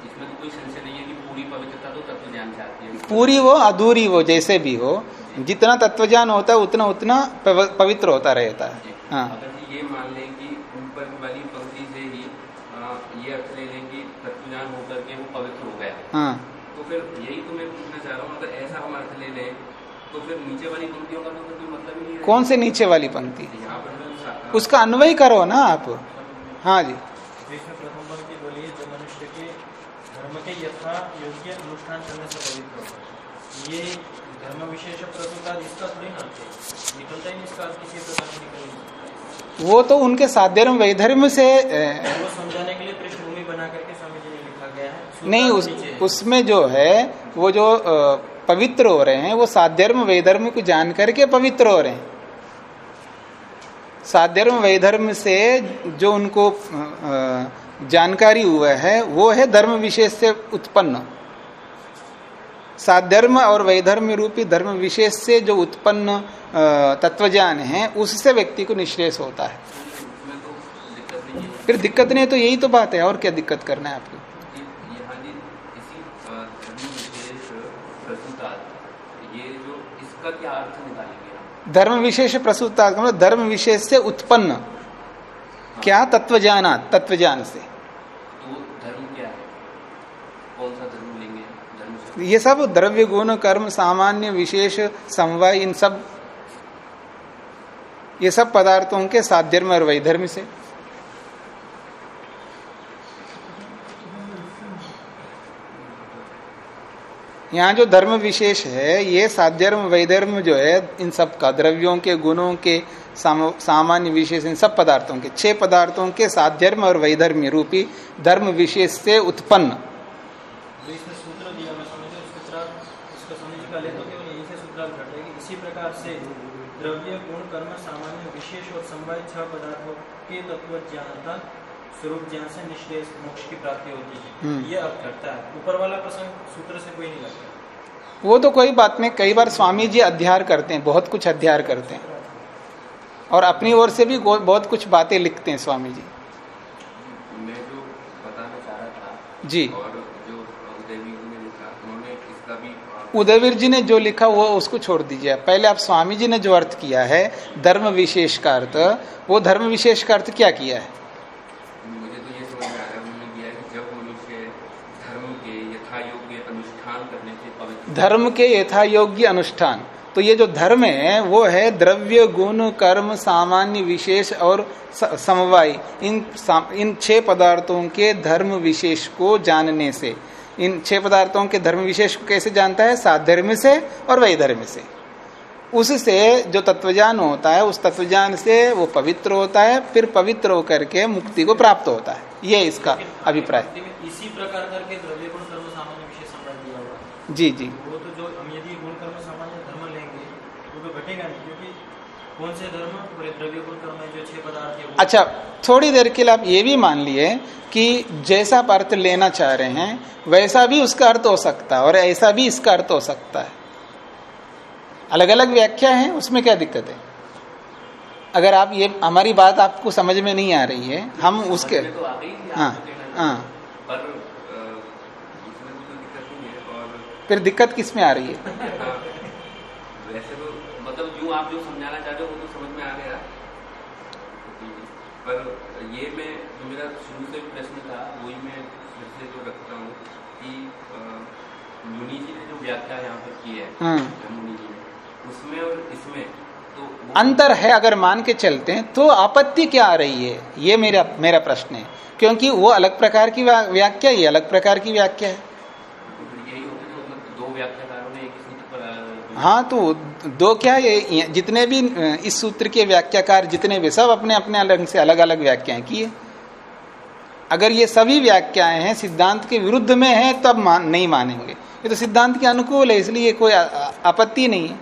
इसमें तो कोई संशय नहीं है कि पूरी पवित्रता तो तत्व ज्ञान से आती है। पूरी वो अधूरी वो जैसे भी हो जितना तत्वज्ञान होता है उतना उतना पवित्र होता रहता है। हाँ। अगर ये मान लें कि ऊपर वाली पंक्ति से ही आ, ये अर्थ ले लें कि होकर के वो पवित्र हो गया। हाँ। तो फिर यही तो मैं पूछना चाह रहा हूँ अगर ऐसा हम अर्थ ले लें तो फिर नीचे वाली पंक्तियों का तो फिर कोई मतलब ही नहीं कौन से नीचे वाली पंक्ति? सा- उसका अन्वय करो ना आप। हाँ जी। प्रथम पंक्ति बोलिए जो मनुष्य के धर्म के यथा योग्य अनुष्ठान करने से पवित्र होगा ये धर्म विशेष प्रसुता इसका थोड़ी ना है। निकलता ही नहीं इसका किसी प्रकार से निकल नहीं सकता वो तो उनके साध्यर्म वैधर्म से समझाने के लिए पृष्ठभूमि बना करके स्वामी जी ने लिखा गया है। नहीं उस उसमें जो है वो जो पवित्र हो रहे हैं वो साध्यर्म वैधर्म को जान करके पवित्र हो रहे हैं। साध्यर्म वैधर्म से जो उनको जानकारी हुआ है वो है धर्म विशेष से उत्पन्न। साधर्म और वैधर्म रूपी धर्म विशेष से जो उत्पन्न तत्वज्ञान है, उससे व्यक्ति को निश्रेष होता है। फिर दिक्कत नहीं है तो यही तो बात है, और क्या दिक्कत करना है आपको? धर्म विशेष प्रसूता मतलब धर्म विशेष से उत्पन्न। क्या? तत्वज्ञान तत्वज्ञान से। ये सब द्रव्य गुण कर्म सामान्य विशेष समवाय इन सब ये सब पदार्थों के साध्यर्म और वैधर्म से। यहाँ जो धर्म विशेष है ये साध्यर्म वैधर्म जो है इन सब का द्रव्यों के गुणों के साम, सामान्य विशेष इन सब पदार्थों के छह पदार्थों के साध्यर्म और वैधर्म रूपी धर्म विशेष से उत्पन्न जो इसमें सूत्र दिया मैं समझ उसके तरह उसका समझ का ले तो केवल यहीं से सूत्र घट जाएगी इसी प्रकार से द्रव्य गुण कर्म सामान्य विशेष और समवाय छह पदार्थों के तत्व ज्ञानता स्वरूप ज्ञान से निश्चय मोक्ष की प्राप्ति होती है। हम्म। ये अर्थ करता है। ऊपर वाला प्रसंग सूत्र से कोई नहीं लगता। वो तो कोई बात नहीं कई बार स्वामी जी अध्यार करते हैं बहुत कुछ अध्यार करते हैं। और अपनी ओर से भी बहुत कुछ बातें लिखते हैं स्वामी जी। मैं जो बताना चाह रहा था जी। और जो उदयवी जी ने लिखा उन्होंने इसका भी अ, उदयवीर जी ने जो लिखा वो उसको छोड़ दीजिए। पहले आप स्वामी जी ने जो अर्थ किया है धर्म विशेष का अर्थ वो धर्म विशेष का अर्थ क्या किया है? मुझे तो ये समझ में आ रहा उन्होंने दिया कि जब मनुष्य धर्म के यथा योग्य अनुष्ठान करने से पवित्र धर्म के यथा योग्य अनुष्ठान। तो ये जो धर्म है वो है द्रव्य गुण कर्म सामान्य विशेष और समवाय। इन इन छह पदार्थों के धर्म विशेष को जानने से। इन छह पदार्थों के धर्म विशेष को कैसे जानता है? साधर्म से और वैधर्म से। उससे जो तत्वज्ञान होता है उस तत्वज्ञान से वो पवित्र होता है फिर पवित्र होकर के मुक्ति को प्राप्त होता है। ये इसका अभिप्राय। इसी प्रकार करके द्रव्य गुण कर्म सामान्य विशेष समझ दिया हुआ जी जी। वो तो जो हम यदि गुण कर्म सामान्य धर्म लेंगे वो तो घटेगा नहीं। कौन से धर्म बोले द्रव्य गुण कर्म जो छह पदार्थ है वो? अच्छा थोड़ी देर के लिए आप ये भी मान लिए कि जैसा आप अर्थ लेना चाह रहे हैं वैसा भी उसका अर्थ हो सकता है और ऐसा भी इसका अर्थ हो सकता है। अलग अलग व्याख्या है उसमें क्या दिक्कत है? अगर आप ये हमारी बात आपको समझ में नहीं आ रही है हम उसके तो हाँ है। पर तो दिक्कत नहीं है और फिर दिक्कत किसमें आ रही है? वैसे मतलब यूँ आप जो समझाना चाहते हो वो तो समझ में आ गया। पर ये मैं जो मेरा शुरू से प्रश्न था वही मैं फिर से जो रखता हूँ कि मुनि जी ने जो व्याख्या यहाँ पर की है हम्म। मुनि जी ने उसमें और इसमें तो अंतर है अगर मान के चलते हैं तो आपत्ति क्या आ रही है? ये मेरा मेरा प्रश्न है। क्योंकि वो अलग प्रकार की व्याख्या ये अलग प्रकार की व्याख्या है। तो यही होता है मतलब दो व्याख्याकारों ने एक ही सूत्र पर अ, हाँ तो दो क्या ये जितने भी इस सूत्र के व्याख्याकार जितने भी, सब अपने अपने अलग से अलग अलग व्याख्याएँ किए। अगर ये सभी व्याख्याएँ हैं, सिद्धांत के विरुद्ध में है, तब मान, नहीं मानेंगे। ये तो सिद्धांत के अनुकूल है, इसलिए कोई आपत्ति नहीं है।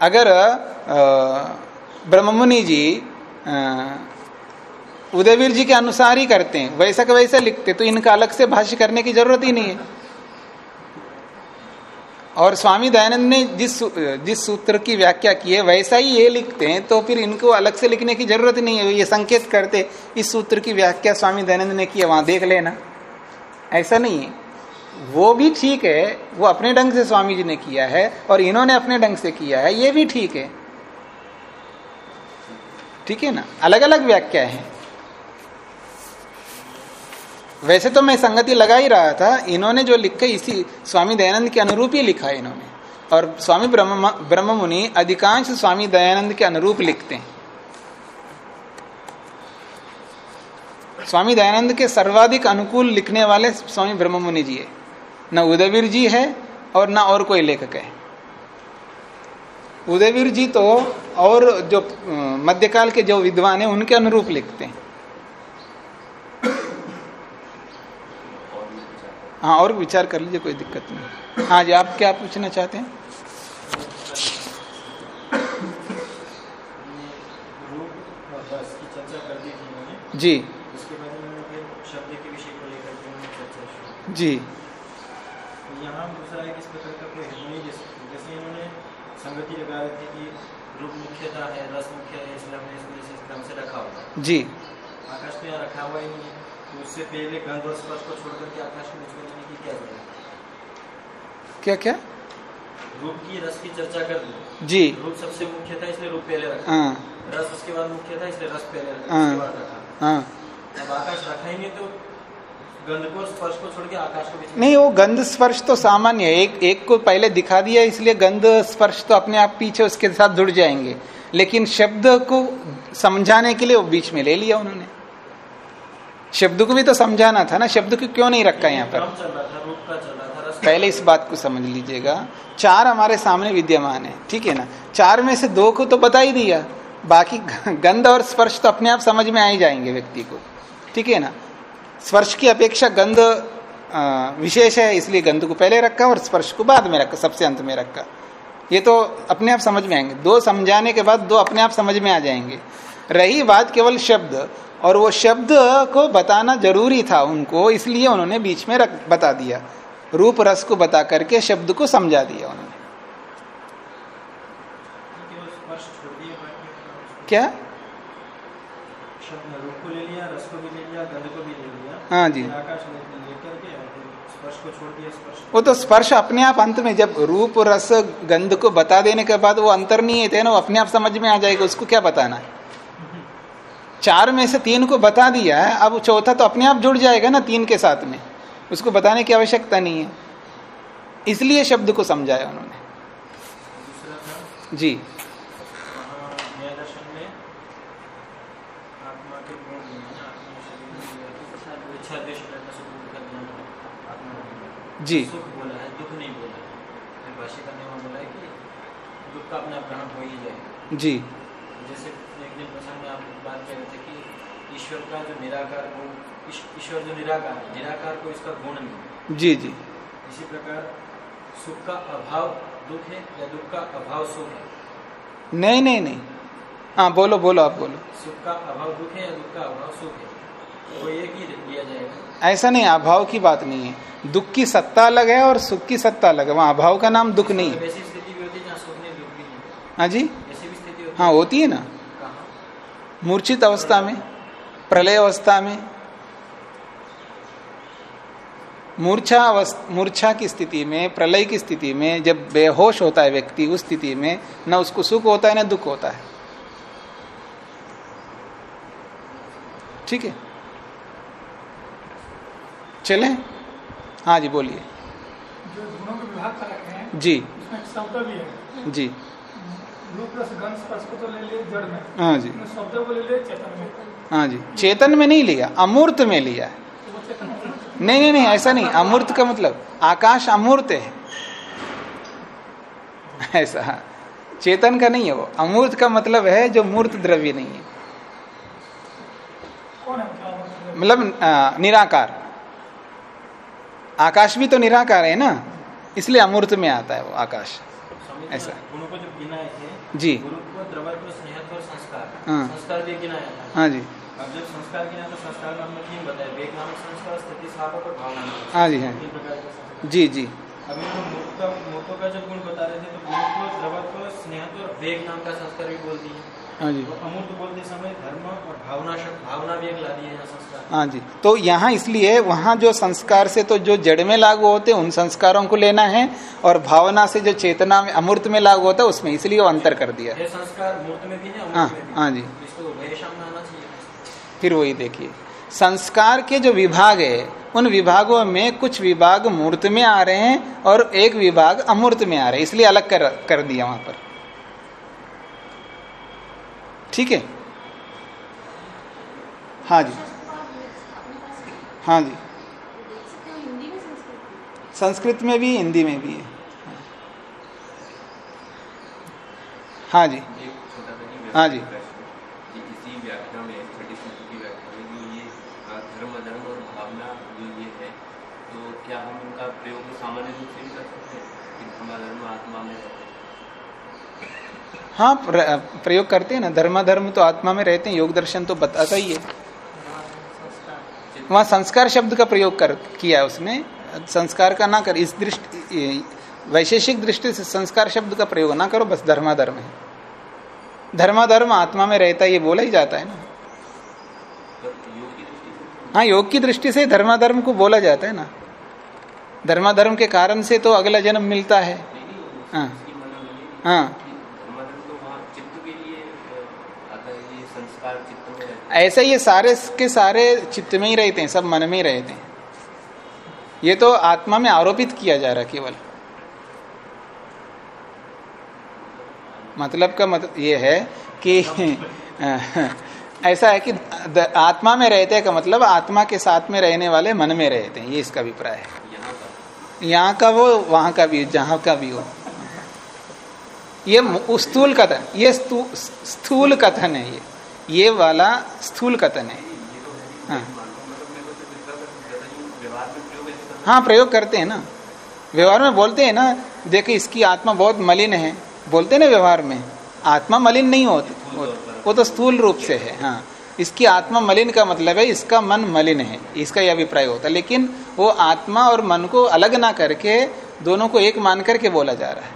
अगर ब्रह्ममुनि जी उदयवीर जी के अनुसार ही करते हैं, वैसा का वैसा लिखते तो इनका अलग से भाष्य करने की ज़रूरत ही नहीं है। और स्वामी दयानंद ने जिस जिस सूत्र की व्याख्या की है, वैसा ही ये लिखते हैं तो फिर इनको अलग से लिखने की ज़रूरत नहीं है, ये संकेत करते इस सूत्र की व्याख्या स्वामी दयानंद ने की है, वहाँ देख लेना। ऐसा नहीं है। वो भी ठीक है, वो अपने ढंग से स्वामी जी ने किया है, और इन्होंने अपने ढंग से किया है, ये भी ठीक है। ठीक है ना? अलग अलग व्याख्या है। वैसे तो मैं संगति लगा ही रहा था, इन्होंने जो लिखा इसी स्वामी दयानंद के अनुरूप ही लिखा है इन्होंने। और स्वामी ब्रह्म ब्रह्म मुनि अधिकांश स्वामी दयानंद के अनुरूप लिखते हैं। स्वामी दयानंद के सर्वाधिक अनुकूल लिखने वाले स्वामी ब्रह्म मुनि जी है। न उदयवीर जी है और न और कोई लेखक है। उदयवीर जी तो और जो मध्यकाल के जो विद्वान है, उनके अनुरूप लिखते हैं और भी विचार हाँ और विचार कर लीजिए कोई दिक्कत नहीं। हाँ जी आप क्या पूछना चाहते हैं? जी। जी। यहाँ दूसरा एक इस प्रकार का कोई नहीं जैसे इन्होंने संगति लगा रखी कि रूप मुख्यता है रस मुख्य है इसलिए हमने इस क्रम से रखा हुआ जी। आकाश तो यहाँ रखा हुआ ही नहीं है। उससे पहले गंध और स्पर्श को छोड़ करके आकाश को बीच में लेने की क्या ज़रूरत है? क्या क्या? रूप की रस की चर्चा कर दी जी। रूप सबसे मुख्य था इसलिए रूप पहले रखा। हाँ। रस उसके बाद मुख्य था इसलिए रस पहले रखा हाँ। उसके बाद रखा। हाँ। अब आकाश रखा ही नहीं तो गंध को स्पर्श को छोड़ के आकाश को नहीं वो गंध स्पर्श तो सामान्य है। एक एक को पहले दिखा दिया इसलिए गंध स्पर्श तो अपने आप पीछे उसके साथ जुड़ जाएँगे। लेकिन शब्द को समझाने के लिए वो बीच में ले लिया उन्होंने। शब्द को भी तो समझाना था ना। शब्द को क्यों नहीं रखा यहाँ पर? पहले इस बात को समझ लीजिएगा। चार हमारे सामने विद्यमान है, ठीक है ना? चार में से दो को तो बता ही दिया। बाकी गंध और स्पर्श तो अपने आप समझ में आ ही जाएँगे व्यक्ति को, ठीक है ना? स्पर्श की अपेक्षा गंध विशेष है, इसलिए गंध को पहले रखा और स्पर्श को बाद में रखा, सबसे अंत में रखा। ये तो अपने आप समझ में आएँगे। दो समझाने के बाद दो अपने आप समझ में आ जाएँगे। रही बात केवल शब्द और वो शब्द को बताना ज़रूरी था उनको इसलिए उन्होंने बीच में रख बता दिया। रूप रस को बता करके शब्द को समझा दिया उन्होंने। क्या? रूप को ले लिया रस को भी ले लिया गंध को भी ले लिया हाँ जी। वो तो स्पर्श अपने आप अंत में जब रूप रस गंध को बता देने के बाद वो अंतर नहीं है ना वो अपने आप समझ में आ जाएगा उसको क्या बताना है? चार में से तीन को बता दिया है अब चौथा तो अपने आप जुड़ जाएगा ना तीन के साथ में। उसको बताने की आवश्यकता नहीं है। इसलिए शब्द को समझाया उन्होंने। जी। है। जी। बोला है दुख नहीं बोला है। फिर भाष्य बोला है कि दुख का अपने आप हो ही जाए जी। जैसे एक प्रसंग में आप बात कर रहे थे कि ईश्वर का जो निराकार गुण ईश्वर जो निराकार है निराकार को इसका गुण नहीं जी जी। इसी प्रकार सुख का अभाव दुख है या दुख का अभाव सुख है? नहीं नहीं नहीं। हाँ बोलो बोलो आप बोलो। सुख का अभाव दुख है या दुख का अभाव सुख है? वो एक ही लिया जाएगा। ऐसा नहीं अभाव की बात नहीं है। दुख की सत्ता अलग है और सुख की सत्ता अलग है। वहाँ अभाव का नाम दुख नहीं है। है जी? हाँ होती है ना। कहाँ मूर्छित अवस्था में प्रलय अवस्था में मूर्छा अवस्थ मूर्छा की स्थिति में प्रलय की स्थिति में जब बेहोश होता है व्यक्ति उस स्थिति में न उसको सुख होता है न दुख होता है। ठीक है? चले? हाँ जी बोलिए। जो हैं। जी उसमें एक शब्द भी है जी तो ले लिए जड़ में। हाँ जी। चेतन में। हाँ जी। चेतन में नहीं लिया अमूर्त में लिया है। तो नहीं नहीं नहीं ऐसा नहीं अमूर्त का मतलब आकाश अमूर्त है। ऐसा। चेतन का नहीं है वो अमूर्त का मतलब है जो मूर्त द्रव्य नहीं है। मतलब मतलब निराकार। आकाश भी तो निराकार है ना इसलिए अमूर्त में आता है वो आकाश। ऐसा। जी। हाँ। हाँ जी। अब जब संस्कार गिना तो संस्कार में हमने तीन बताया। वेग नामक संस्कार स्थिति स्थापक और भावना। हाँ जी हाँ जी। जी अभी तो मूर्त का मूर्तों का जब गुण बता रहे थे तो को द्रवत्व स्नेहत्व और वेग नाम का संस्कार भी बोल दिए हाँ जी। तो अमूर्त बोलते समय धर्म और भावना भावना भी एक ला संस्कार। हाँ जी। तो यहाँ इसलिए वहाँ जो संस्कार से तो जो जड़ में लागू होते हैं उन संस्कारों को लेना है और भावना से जो चेतना में अमूर्त में लागू होता है उसमें इसलिए वो अंतर कर दिया। ये संस्कार मूर्त में भी है हाँ हाँ। जी। फिर वही देखिए। संस्कार के जो विभाग है उन विभागों में कुछ विभाग मूर्त में आ रहे हैं और एक विभाग अमूर्त में आ रहे हैं। इसलिए अलग कर कर दिया वहाँ पर। ठीक है? हाँ जी। हाँ जी। संस्कृत में भी, हिंदी में भी है। हाँ जी। हाँ जी। तो क्या हम उनका प्रयोग सामान्य रूप से भी कर सकते हैं? कि धर्म धर्म आत्मा में रहते हैं हाँ प्रयोग करते हैं ना धर्म धर्म तो आत्मा में रहते हैं, योग दर्शन तो बताता ही है। वहाँ संस्कार शब्द का प्रयोग कर, किया उसने। संस्कार का ना कर, इस दृष्टि वैशेषिक दृष्टि से संस्कार शब्द का प्रयोग ना करो, बस धर्माधर्म है। धर्माधर्म आत्मा में रहता है, ये बोला ही जाता है ना। हाँ योग की दृष्टि से धर्माधर्म को बोला जाता है ना। धर्माधर्म के कारण से तो अगला जन्म मिलता है। हाँ हाँ मतलब तो वहाँ चित्त के लिए अ, आता है ये संस्कार चित्त में रहता है ऐसे ये सारे के सारे चित्त में ही रहते हैं, सब मन में ही रहते हैं। ये तो आत्मा में आरोपित किया जा रहा केवल। मतलब का मतलब ये है कि ऐसा है कि आत्मा में रहते का मतलब आत्मा के साथ में रहने वाले मन में रहते हैं, ये इसका अभिप्राय है। यहाँ का वो, वहाँ का भी, जहाँ का भी हो। ये स्थूल कथन, ये स्थूल कथन है ये। ये वाला स्थूल कथन है। हाँ। हाँ प्रयोग करते हैं ना। व्यवहार में बोलते हैं ना देखिए इसकी आत्मा बहुत मलिन है। बोलते ना व्यवहार में आत्मा मलिन नहीं होती वो, तो स्थूल रूप से है। हाँ। इसकी आत्मा मलिन का मतलब है इसका मन मलिन है। इसका यह अभिप्राय होता है। लेकिन वो आत्मा और मन को अलग ना करके दोनों को एक मान करके बोला जा रहा है।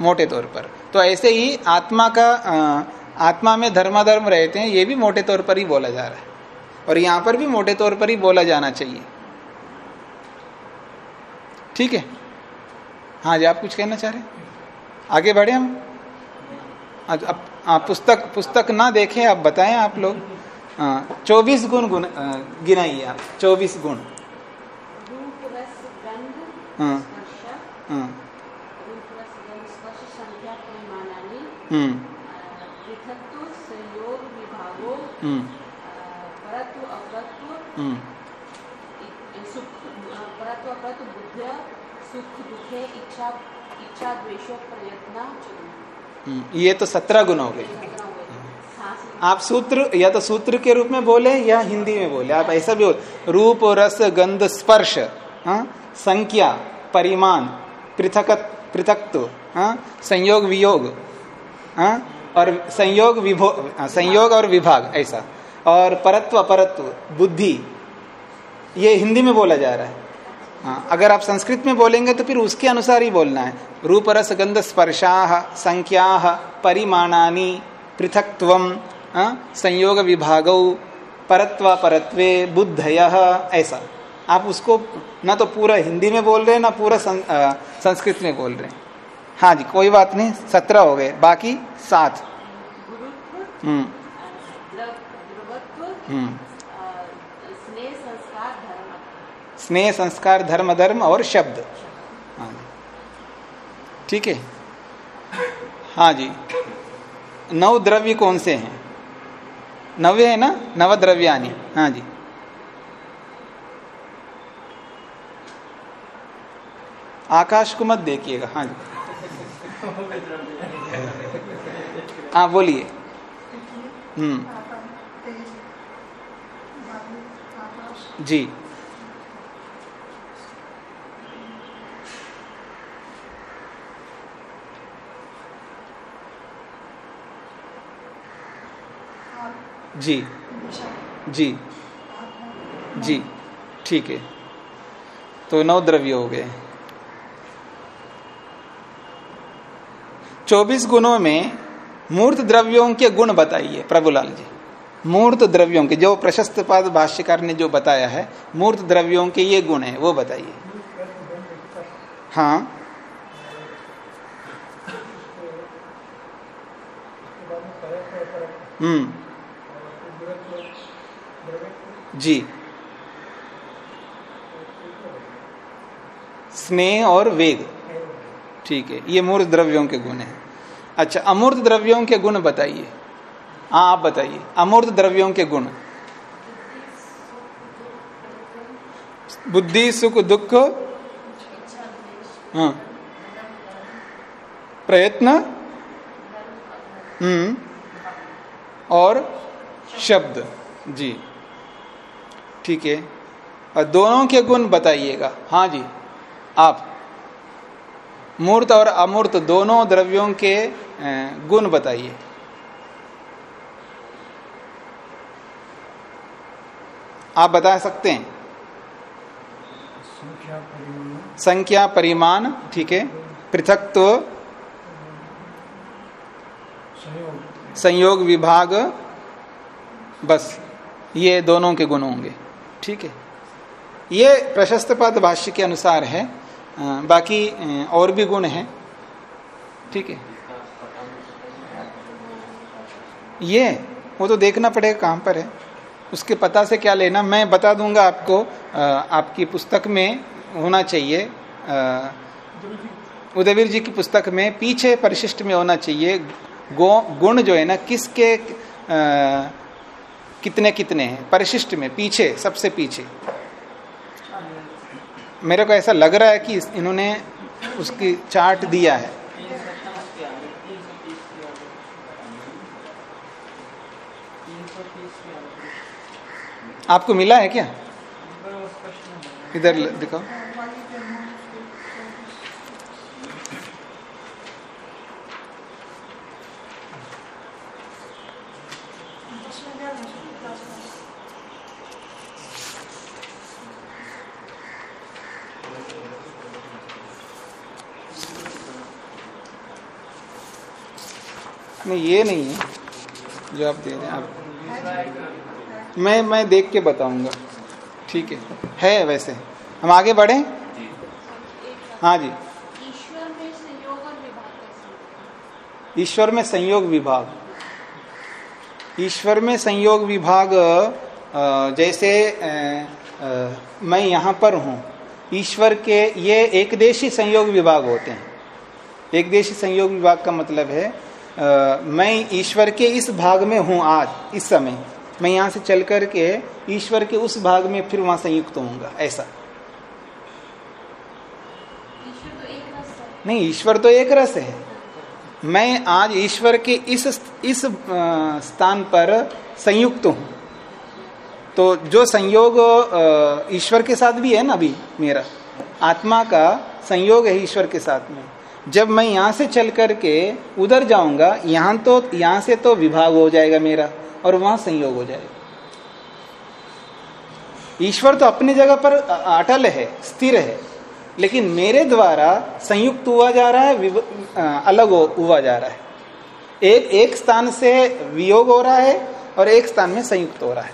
मोटे तौर पर। तो ऐसे ही आत्मा का अ, आत्मा में धर्माधर्म रहते हैं ये भी मोटे तौर पर ही बोला जा रहा है। और यहाँ पर भी मोटे तौर पर ही बोला जाना चाहिए। ठीक है? हाँ जी आप कुछ कहना चाह रहे हैं? आगे बढ़े हम? अब आप पुस्तक पुस्तक ना देखें आप बताएँ आप लोग। चौबीस गुण गुण गिनाइए आप चौबीस गुण। रूप रस गंध हाँ स्पर्श हाँ रूप रस गंध स्पर्श संख्या परिमाणानि हम्म पृथक्त्व संयोग विभागो हम्म परत्व अपरत्व सुख परत्व अपरत्व बुद्ध सुख दुखे इच्छा इच्छा द्वेषो प्रयत्न ये तो सत्रह गुण हो गए। आप सूत्र या तो सूत्र के रूप में बोले या हिंदी में बोले। आप ऐसा भी बोले रूप रस गंध स्पर्श हाँ, संख्या परिमाण पृथक पृथक्त्व हाँ, संयोग वियोग हाँ, और संयोग विभो हाँ, संयोग और विभाग ऐसा। और परत्व अपरत्व बुद्धि ये हिंदी में बोला जा रहा है। हाँ, अगर आप संस्कृत में बोलेंगे तो फिर उसके अनुसार ही बोलना है। रूप रस गंध स्पर्शा संख्या परिमाणानी पृथक्त्व संयोग विभाग परत्वा परत्वे बुद्धय ऐसा। आप उसको ना तो पूरा हिंदी में बोल रहे हैं ना पूरा सं, अ, संस्कृत में बोल रहे हैं। हाँ जी, कोई बात नहीं, सत्रह हो गए, बाकी सात। हम्म। हम्म। स्नेह, संस्कार, धर्म धर्म और शब्द। हाँ ठीक है? हाँ जी। नव द्रव्य कौन से हैं? नव्य है ना? नव द्रव्यानि हाँ जी। आकाश को मत देखिएगा। हाँ जी। हाँ बोलिए। हम्म। जी। जी। जी। जी। ठीक है। तो नौ द्रव्य हो गए। चौबीस गुणों में मूर्त द्रव्यों के गुण बताइए, प्रभुलाल जी। मूर्त द्रव्यों के, जो प्रशस्त पाद भाष्यकार ने जो बताया है, मूर्त द्रव्यों के ये गुण है, वो बताइए। हाँ। हम्म। जी। स्नेह और वेग। ठीक है, ये मूर्त द्रव्यों के गुण है। अच्छा अमूर्त द्रव्यों के गुण बताइए। हाँ आप बताइए। अमूर्त द्रव्यों के गुण। बुद्धि, सुख, दुख हाँ। प्रयत्न हम्म और शब्द। जी। ठीक है। और दोनों के गुण बताइएगा। हाँ जी। आप। मूर्त और अमूर्त दोनों द्रव्यों के गुण बताइए। आप बता सकते हैं? संख्या परिमाण। ठीक है। पृथकत्व। संयोग विभाग। बस ये दोनों के गुण होंगे ठीक है। ये प्रशस्त पद भाष्य के अनुसार है। बाकी और भी गुण हैं। ठीक है। ये वो तो देखना पड़ेगा कहाँ पर है। उसके पता से क्या लेना मैं बता दूँगा आपको आ, आपकी पुस्तक में होना चाहिए उदयवीर जी की पुस्तक में पीछे परिशिष्ट में होना चाहिए गो गुण जो है ना किसके कितने कितने हैं। परिशिष्ट में पीछे सबसे पीछे। मेरे को ऐसा लग रहा है कि इन्होंने उसकी चार्ट दिया है। आपको मिला है क्या? इधर दिखाओ। नहीं ये नहीं है जो आप दे रहे हैं, आप। मैं मैं देख के बताऊँगा। ठीक है। है वैसे। हम आगे बढ़े? हाँ जी। ईश्वर में संयोग विभाग। ईश्वर में संयोग विभाग ईश्वर में संयोग विभाग जैसे मैं यहाँ पर हूँ। ईश्वर के, ये एकदेशी संयोग विभाग होते हैं। एकदेशी संयोग विभाग का मतलब है आ, मैं ईश्वर के इस भाग में हूँ आज इस समय। मैं यहाँ से चल करके ईश्वर के उस भाग में फिर वहाँ संयुक्त होऊँगा ऐसा। नहीं ईश्वर तो एक रस है। मैं आज ईश्वर के इस इस स्थान पर संयुक्त हूँ। तो जो संयोग ईश्वर के साथ भी है ना अभी मेरा? आत्मा का संयोग है ईश्वर के साथ में। जब मैं यहाँ से चल करके उधर जाऊँगा, यहाँ तो यहाँ से तो विभाग हो जाएगा मेरा और वहाँ संयोग हो जाएगा। ईश्वर तो अपनी जगह पर अटल है, स्थिर है, लेकिन मेरे द्वारा संयुक्त हुआ जा रहा है अलग हुआ जा रहा है। एक एक स्थान से वियोग हो रहा है और एक स्थान में संयुक्त हो रहा है।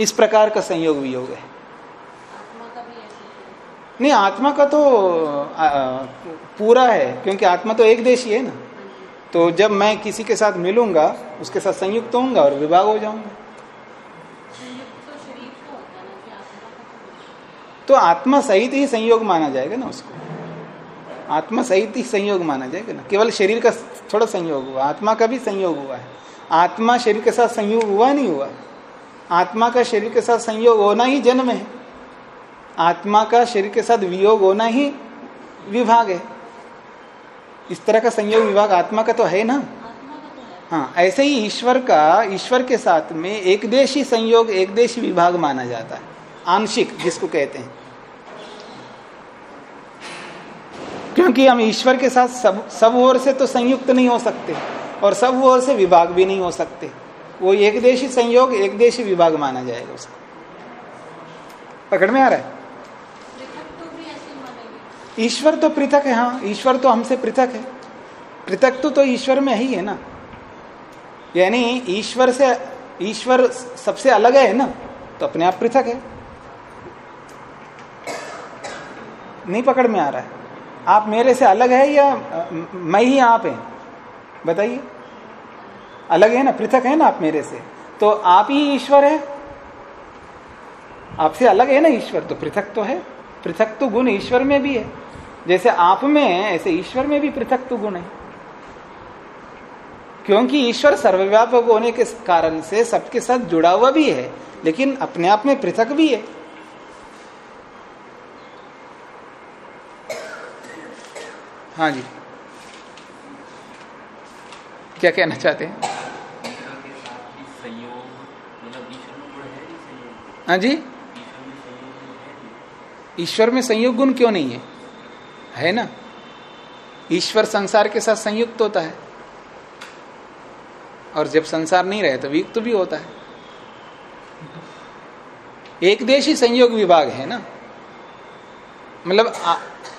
इस प्रकार का संयोग वियोग है। नहीं आत्मा का तो आ, पूरा है क्योंकि आत्मा तो एक देशी है ना। तो जब मैं किसी के साथ मिलूँगा उसके साथ संयुक्त होऊँगा और विभाग हो जाऊँगा। तो आत्मा सहित ही संयोग माना जाएगा ना उसको। आत्मा सहित ही संयोग माना जाएगा ना। केवल शरीर का थोड़ा संयोग हुआ आत्मा का भी संयोग हुआ है। आत्मा शरीर के साथ संयोग हुआ नहीं हुआ। आत्मा का शरीर के साथ संयोग होना ही जन्म है। आत्मा का शरीर के साथ वियोग होना ही विभाग है। इस तरह का संयोग विभाग आत्मा का तो है ना? हाँ ऐसे ही ईश्वर का, ईश्वर के साथ में एक देशी संयोग, एक देशी विभाग माना जाता है। आंशिक, जिसको कहते हैं। क्योंकि हम ईश्वर के साथ सब सब ओर से तो संयुक्त नहीं हो सकते और सब ओर से विभाग भी नहीं हो सकते। वो एक देशी संयोग, एक देशी विभाग माना जाएगा उसका। पकड़ में आ रहा है? ईश्वर तो पृथक है हाँ ईश्वर तो हमसे पृथक है। पृथक तो, तो ईश्वर में ही है ना। यानी ईश्वर से ईश्वर सबसे अलग है ना तो अपने आप पृथक है। नहीं पकड़ में आ रहा है। आप मेरे से अलग है या मैं ही आप है? बताइए। अलग है ना पृथक है ना आप मेरे से। तो आप ही ईश्वर है। आपसे अलग है ना ईश्वर तो पृथक तो है। पृथक तो गुण ईश्वर में भी है। जैसे आप में है ऐसे ईश्वर में भी पृथक तो गुण है। क्योंकि ईश्वर सर्वव्यापक होने के कारण से सबके साथ जुड़ा हुआ भी है लेकिन अपने आप में पृथक भी है। हाँ जी। क्या कहना चाहते हैं? हाँ जी। ईश्वर में संयोग गुण क्यों नहीं है? है ना? ईश्वर संसार के साथ संयुक्त होता है। और जब संसार नहीं रहे तो वियुक्त भी होता है। एक देश ही संयोग विभाग है ना? मतलब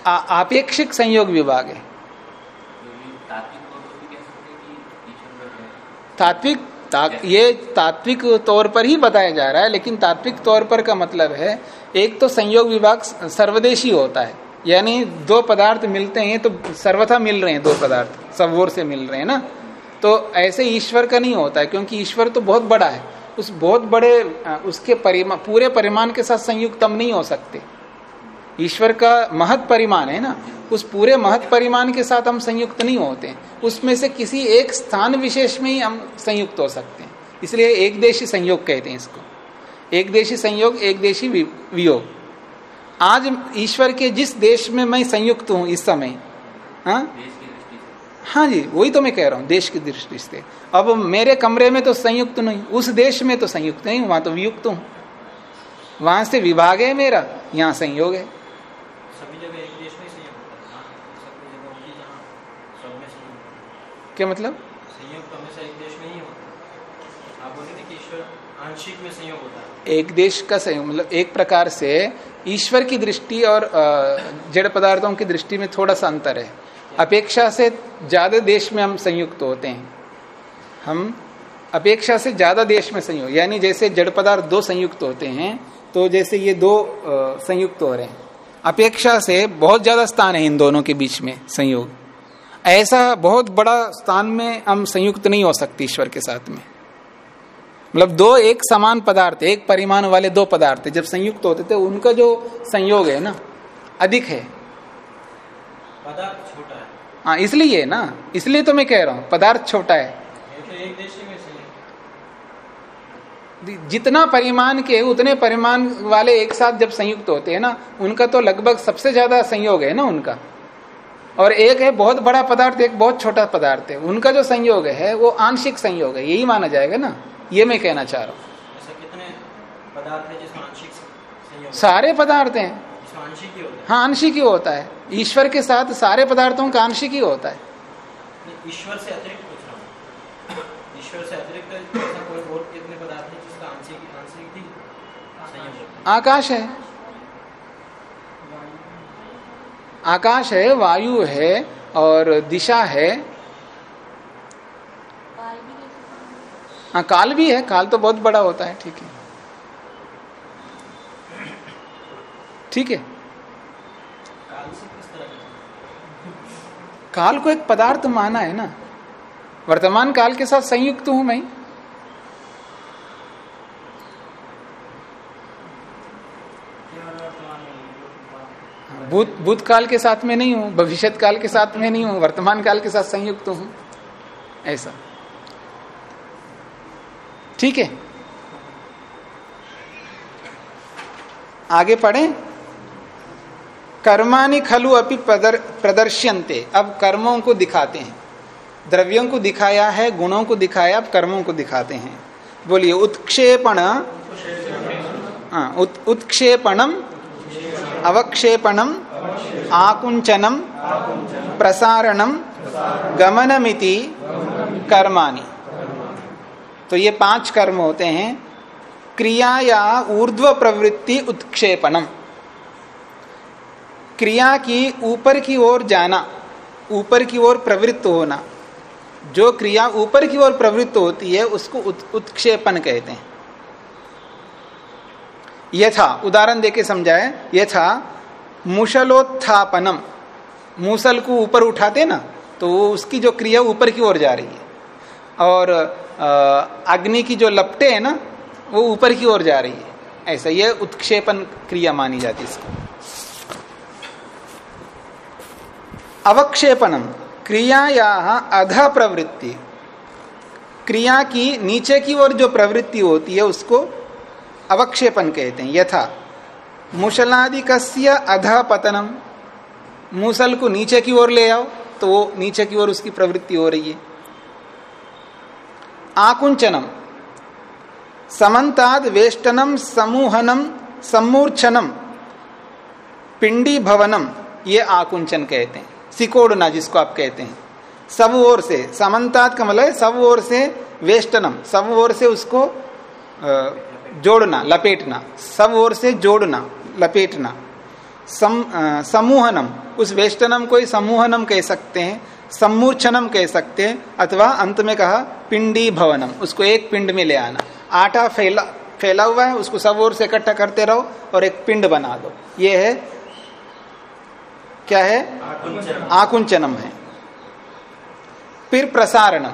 आपेक्षिक संयोग विभाग है। तात्विक ता, ये तात्विक तौर पर ही बताया जा रहा है लेकिन तात्विक तौर पर का मतलब है एक तो संयोग विभाग सर्वदेशी होता है। यानी दो पदार्थ मिलते हैं तो सर्वथा मिल रहे हैं दो पदार्थ सब ओर से मिल रहे हैं ना? तो ऐसे ईश्वर का नहीं होता है, क्योंकि ईश्वर तो बहुत बड़ा है। उस बहुत बड़े उसके परिमा, पूरे परिमाण के साथ संयुक्त हम नहीं हो सकते। ईश्वर का महत परिमाण है ना? उस पूरे महत परिमाण के साथ हम संयुक्त नहीं होते। उसमें से किसी एक स्थान विशेष में ही हम संयुक्त हो सकते हैं। इसलिए एक देशी संयोग कहते हैं इसको। एक देशी संयोग एक देशी वियोग। आज ईश्वर के जिस देश में मैं संयुक्त हूँ इस समय हाँ? हाँ जी वही तो मैं कह रहा हूँ देश की दृष्टि से। अब मेरे कमरे में तो संयुक्त नहीं उस देश में तो संयुक्त नहीं वहाँ तो वियुक्त हूँ। वहाँ से विभाग है मेरा यहाँ संयोग है। संयोग हाँ, क्या मतलब? संयोग तो हमेशा एक देश में ही होता आप बोले कि ईश्वर आंशिक में संयोग होता है। एक देश का संयोग मतलब एक प्रकार से ईश्वर की दृष्टि और जड़ पदार्थों की दृष्टि में थोड़ा सा अंतर है। अपेक्षा से ज़्यादा देश में हम संयुक्त होते हैं। हम अपेक्षा से ज़्यादा देश में संयुक्त, यानी जैसे जड़ पदार्थ दो संयुक्त होते हैं तो जैसे ये दो संयुक्त हो रहे हैं। अपेक्षा से बहुत ज़्यादा स्थान है इन दोनों के बीच में संयोग। ऐसा बहुत बड़ा स्थान में हम संयुक्त नहीं हो सकते ईश्वर के साथ में। मतलब दो एक समान पदार्थ एक परिमाण वाले दो पदार्थ जब संयुक्त होते थे उनका जो संयोग है ना अधिक है। पदार्थ छोटा है। हाँ इसलिए ना इसलिए तो मैं कह रहा हूँ पदार्थ छोटा है। तो एक में जितना परिमाण के उतने परिमाण वाले एक साथ जब संयुक्त होते हैं ना उनका तो लगभग सबसे ज़्यादा संयोग है ना उनका। और एक है बहुत बड़ा पदार्थ एक बहुत छोटा पदार्थ है। उनका जो संयोग है वो आंशिक संयोग है यही माना जाएगा ना। ये मैं कहना चाह रहा हूँ। सारे पदार्थ हैं। ही आंशिक ही होता है। ईश्वर के साथ सारे पदार्थों का आंशिक ही होता है। ईश्वर से अतिरिक्त पूछ रहा ईश्वर से अतिरिक्त कोई और कितने पदार्थ है जिसका आंशिक आंशिक भी आकाश है। आकाश है वायु है और दिशा है। हाँ काल भी है, काल तो बहुत बड़ा होता है, ठीक है। ठीक है। काल को एक पदार्थ माना है ना। वर्तमान काल के साथ संयुक्त हूँ मैं। भूत भूत काल के साथ में नहीं हूँ भविष्य काल के साथ में नहीं हूँ, वर्तमान काल के साथ संयुक्त हूँ। ऐसा। ठीक है? आगे पढ़े। कर्मानि खलु अपि प्रदर्श्यंते अब कर्मों को दिखाते हैं। द्रव्यों को दिखाया है गुणों को दिखाया अब कर्मों को दिखाते हैं। बोलिए उत्क्षेपण हाँ, उत, उत्क्षेपणम अवक्षेपणम आकुंचनम प्रसारणम गमनमिति कर्माणि। तो ये पाँच कर्म होते हैं क्रिया या ऊर्ध्व प्रवृत्ति उत्क्षेपणम। क्रिया की ऊपर की ओर जाना ऊपर की ओर प्रवृत्त होना। जो क्रिया ऊपर की ओर प्रवृत्त होती है उसको उत, उत्क्षेपण कहते हैं। यथा उदाहरण देके समझाए यथा मुशलोत्थापनम। मूसल को ऊपर उठाते ना तो उसकी जो क्रिया ऊपर की ओर जा रही है। और अग्नि की जो लपटे है ना, वो ऊपर की ओर जा रही है। ऐसा ये उत्क्षेपण क्रिया मानी जाती है इसको। अवक्षेपणम क्रिया या अध प्रवृत्ति। क्रिया की नीचे की ओर जो प्रवृत्ति होती है, उसको अवक्षेपण कहते हैं। यथा मुसलादिकस्य अध पतनम। मूसल को नीचे की ओर ले आओ तो वो नीचे की ओर उसकी प्रवृत्ति हो रही है। आकुंचनम समन्ताद वेष्टनम समूहनम सम्मूर्छनम पिंडी भवनम ये आकुंचन कहते हैं। सिकोड़ना जिसको आप कहते हैं। सब ओर से समन्ताद का मतलब सब ओर से वेष्टनम। सब ओर से उसको जोड़ना लपेटना। सब ओर से जोड़ना लपेटना। सम, समूहनम। उस वेष्टनम को ही समूहनम कह सकते हैं। सम्मूर्छनम कह सकते हैं अथवा अंत में कहा पिंडी भवनम उसको एक पिंड में ले आना। आटा फैला फैला हुआ है उसको सब ओर से इकट्ठा करते रहो और एक पिंड बना दो। ये है क्या है? आकुंचनम है। फिर प्रसारणम।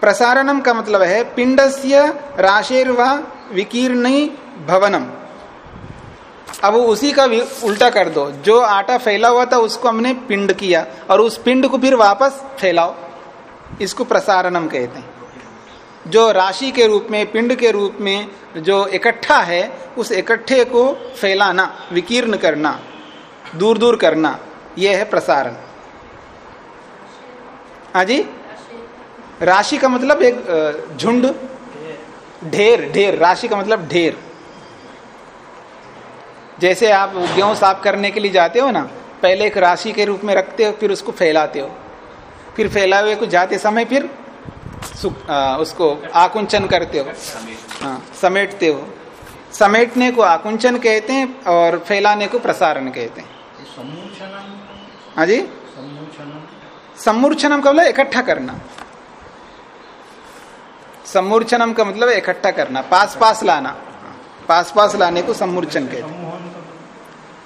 प्रसारणम का मतलब है पिंडस्य राशिर्व विकीर्ण भवनम। अब उसी का भी उल्टा कर दो। जो आटा फैला हुआ था, उसको हमने पिंड किया और उस पिंड को फिर वापस फैलाओ। इसको प्रसारणम कहते हैं। जो राशि के रूप में, पिंड के रूप में जो इकट्ठा है, उस इकट्ठे को फैलाना, विकीर्ण करना दूर दूर करना यह है प्रसारण। हाँ जी? राशि का मतलब एक झुंड? ढेर ढेर, राशि का मतलब ढेर। जैसे आप गेहूँ साफ़ करने के लिए जाते हो ना पहले एक राशि के रूप में रखते हो फिर उसको फैलाते हो। फिर फैलाए हुए को जाते समय फिर आ, उसको आकुंचन करते हो। हाँ समेटते हो। समेटने को आकुंचन कहते हैं और फैलाने को प्रसारण कहते हैं। हाँ जी? सम्मूर्छनम। का मतलब इकट्ठा करना। सम्मूर्छनम का मतलब इकट्ठा करना पास पास लाना। पास पास लाने को सम्मूर्छन कहते हैं।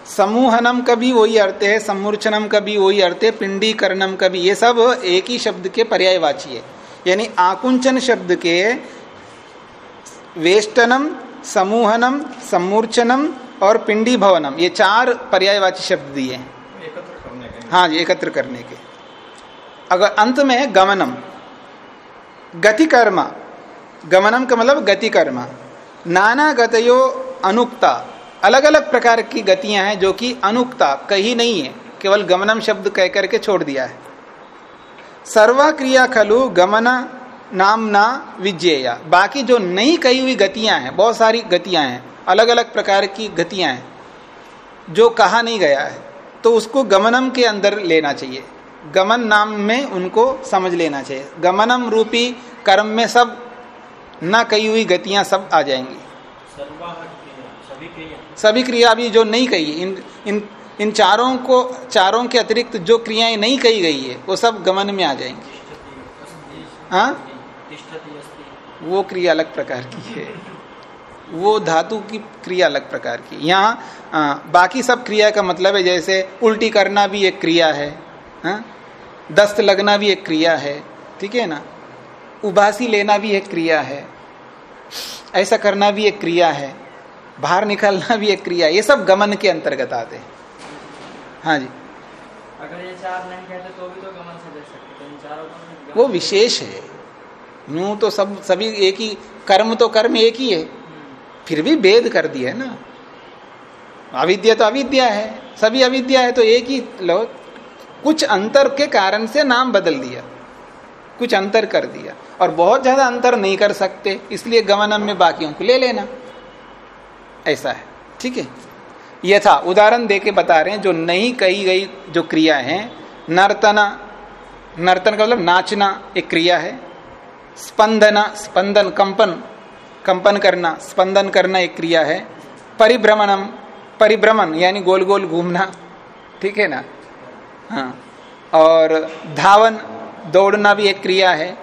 समूहनम का भी वही अर्थ है सम्मूर्छनम का भी वही अर्थ है पिंडीकरणम का भी ये सब एक ही शब्द के पर्यायवाची है। यानी आकुंचन शब्द के वेष्टनम समूहनम सम्मूर्छनम और पिंडी भवनम ये चार पर्यायवाची शब्द दिए हैं। हाँ जी एकत्र करने के। अगर अंत में गमनम गति कर्म गमनम का मतलब गति कर्म नाना गतयो अनुक्ता। अलग अलग प्रकार की गतियाँ हैं जो कि अनुक्ता, कही नहीं है। केवल गमनम शब्द कह करके छोड़ दिया है। सर्वा क्रिया खलु गमन नामना विजय बाकी जो नई कही हुई गतियाँ हैं, बहुत सारी गतियाँ हैं अलग अलग प्रकार की गतियाँ हैं, जो कहा नहीं गया है तो उसको गमनम के अंदर लेना चाहिए। गमन नाम में उनको समझ लेना चाहिए। गमनम रूपी कर्म में सब न कही हुई गतियाँ सब आ जाएँगी। सभी क्रिया भी जो नहीं कही, इन इन इन चारों को, चारों के अतिरिक्त जो क्रियाएँ नहीं कही गई है, वो सब गमन में आ जाएँगी। हाँ? वो क्रिया अलग प्रकार की है। वो धातु की क्रिया अलग प्रकार की। यहाँ बाकी सब क्रिया का मतलब है जैसे उल्टी करना भी एक क्रिया है, हा? दस्त लगना भी एक क्रिया है, ठीक है ना? उबासी लेना भी एक क्रिया है, ऐसा करना भी एक क्रिया है। बाहर निकलना भी एक क्रिया ये सब गमन के अंतर्गत आते हैं। हाँ जी। अगर ये चार नहीं कहते तो भी तो गमन से देख सकते इन चारों वो विशेष है। यूँ तो सब सभी एक ही कर्म तो कर्म एक ही है। फिर भी भेद कर दिया है ना। अविद्या तो अविद्या है। सभी अविद्या है तो एक ही लो। कुछ अंतर के कारण से नाम बदल दिया। कुछ अंतर कर दिया। और बहुत ज़्यादा अंतर नहीं कर सकते इसलिए गमनम में बाकियों को ले लेना। ऐसा है। ठीक है? यथा उदाहरण दे के बता रहे हैं जो नहीं कही गई जो क्रिया है नर्तना। नर्तन का मतलब नाचना एक क्रिया है। स्पंदना स्पंदन कंपन। कंपन करना स्पंदन करना एक क्रिया है। परिभ्रमणम परिभ्रमण यानी गोल गोल घूमना। ठीक है ना? हाँ। और धावन दौड़ना भी एक क्रिया है।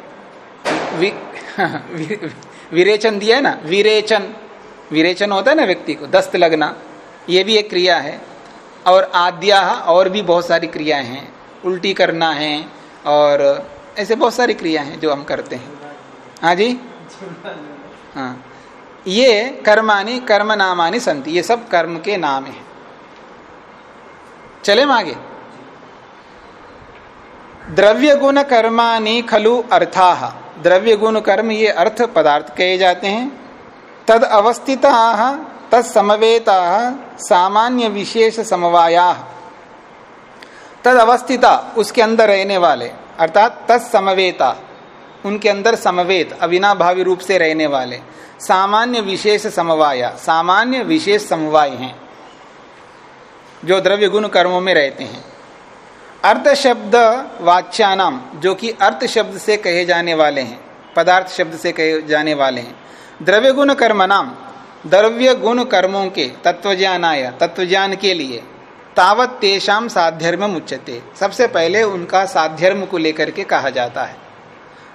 वि, विरेचन दिया है ना? विरेचन। विरेचन होता है ना व्यक्ति को, दस्त लगना, ये भी एक क्रिया है। और आद्या और भी बहुत सारी क्रियाएँ हैं, उल्टी करना है, और ऐसे बहुत सारी क्रिया हैं जो हम करते हैं। हाँ जी? हाँ। ये कर्मानी कर्म नामानी संति, ये सब कर्म के नाम है। चले आगे? द्रव्य गुण कर्मानी खलु अर्था। द्रव्य गुण कर्म ये अर्थ पदार्थ कहे जाते हैं। तद अवस्थिता तत्समवेता सामान्य विशेष समवाया। तद अवस्थिता, उसके अंदर रहने वाले, अर्थात तत्समवेता उनके अंदर समवेत, अविनाभावी रूप से रहने वाले। सामान्य विशेष समवाया, सामान्य विशेष समवाय हैं, जो द्रव्य गुण कर्मों में रहते हैं। अर्थ शब्द वाच्यानाम, जो कि अर्थ शब्द से कहे जाने वाले हैं, पदार्थ शब्द से कहे जाने वाले हैं। द्रव्य गुण कर्म नाम द्रव्य गुण कर्मों के तत्वज्ञानाय तत्वज्ञान के लिए, तावत तेषाम साध्यर्म उच्चते सबसे पहले उनका साध्यर्म को लेकर के कहा जाता है।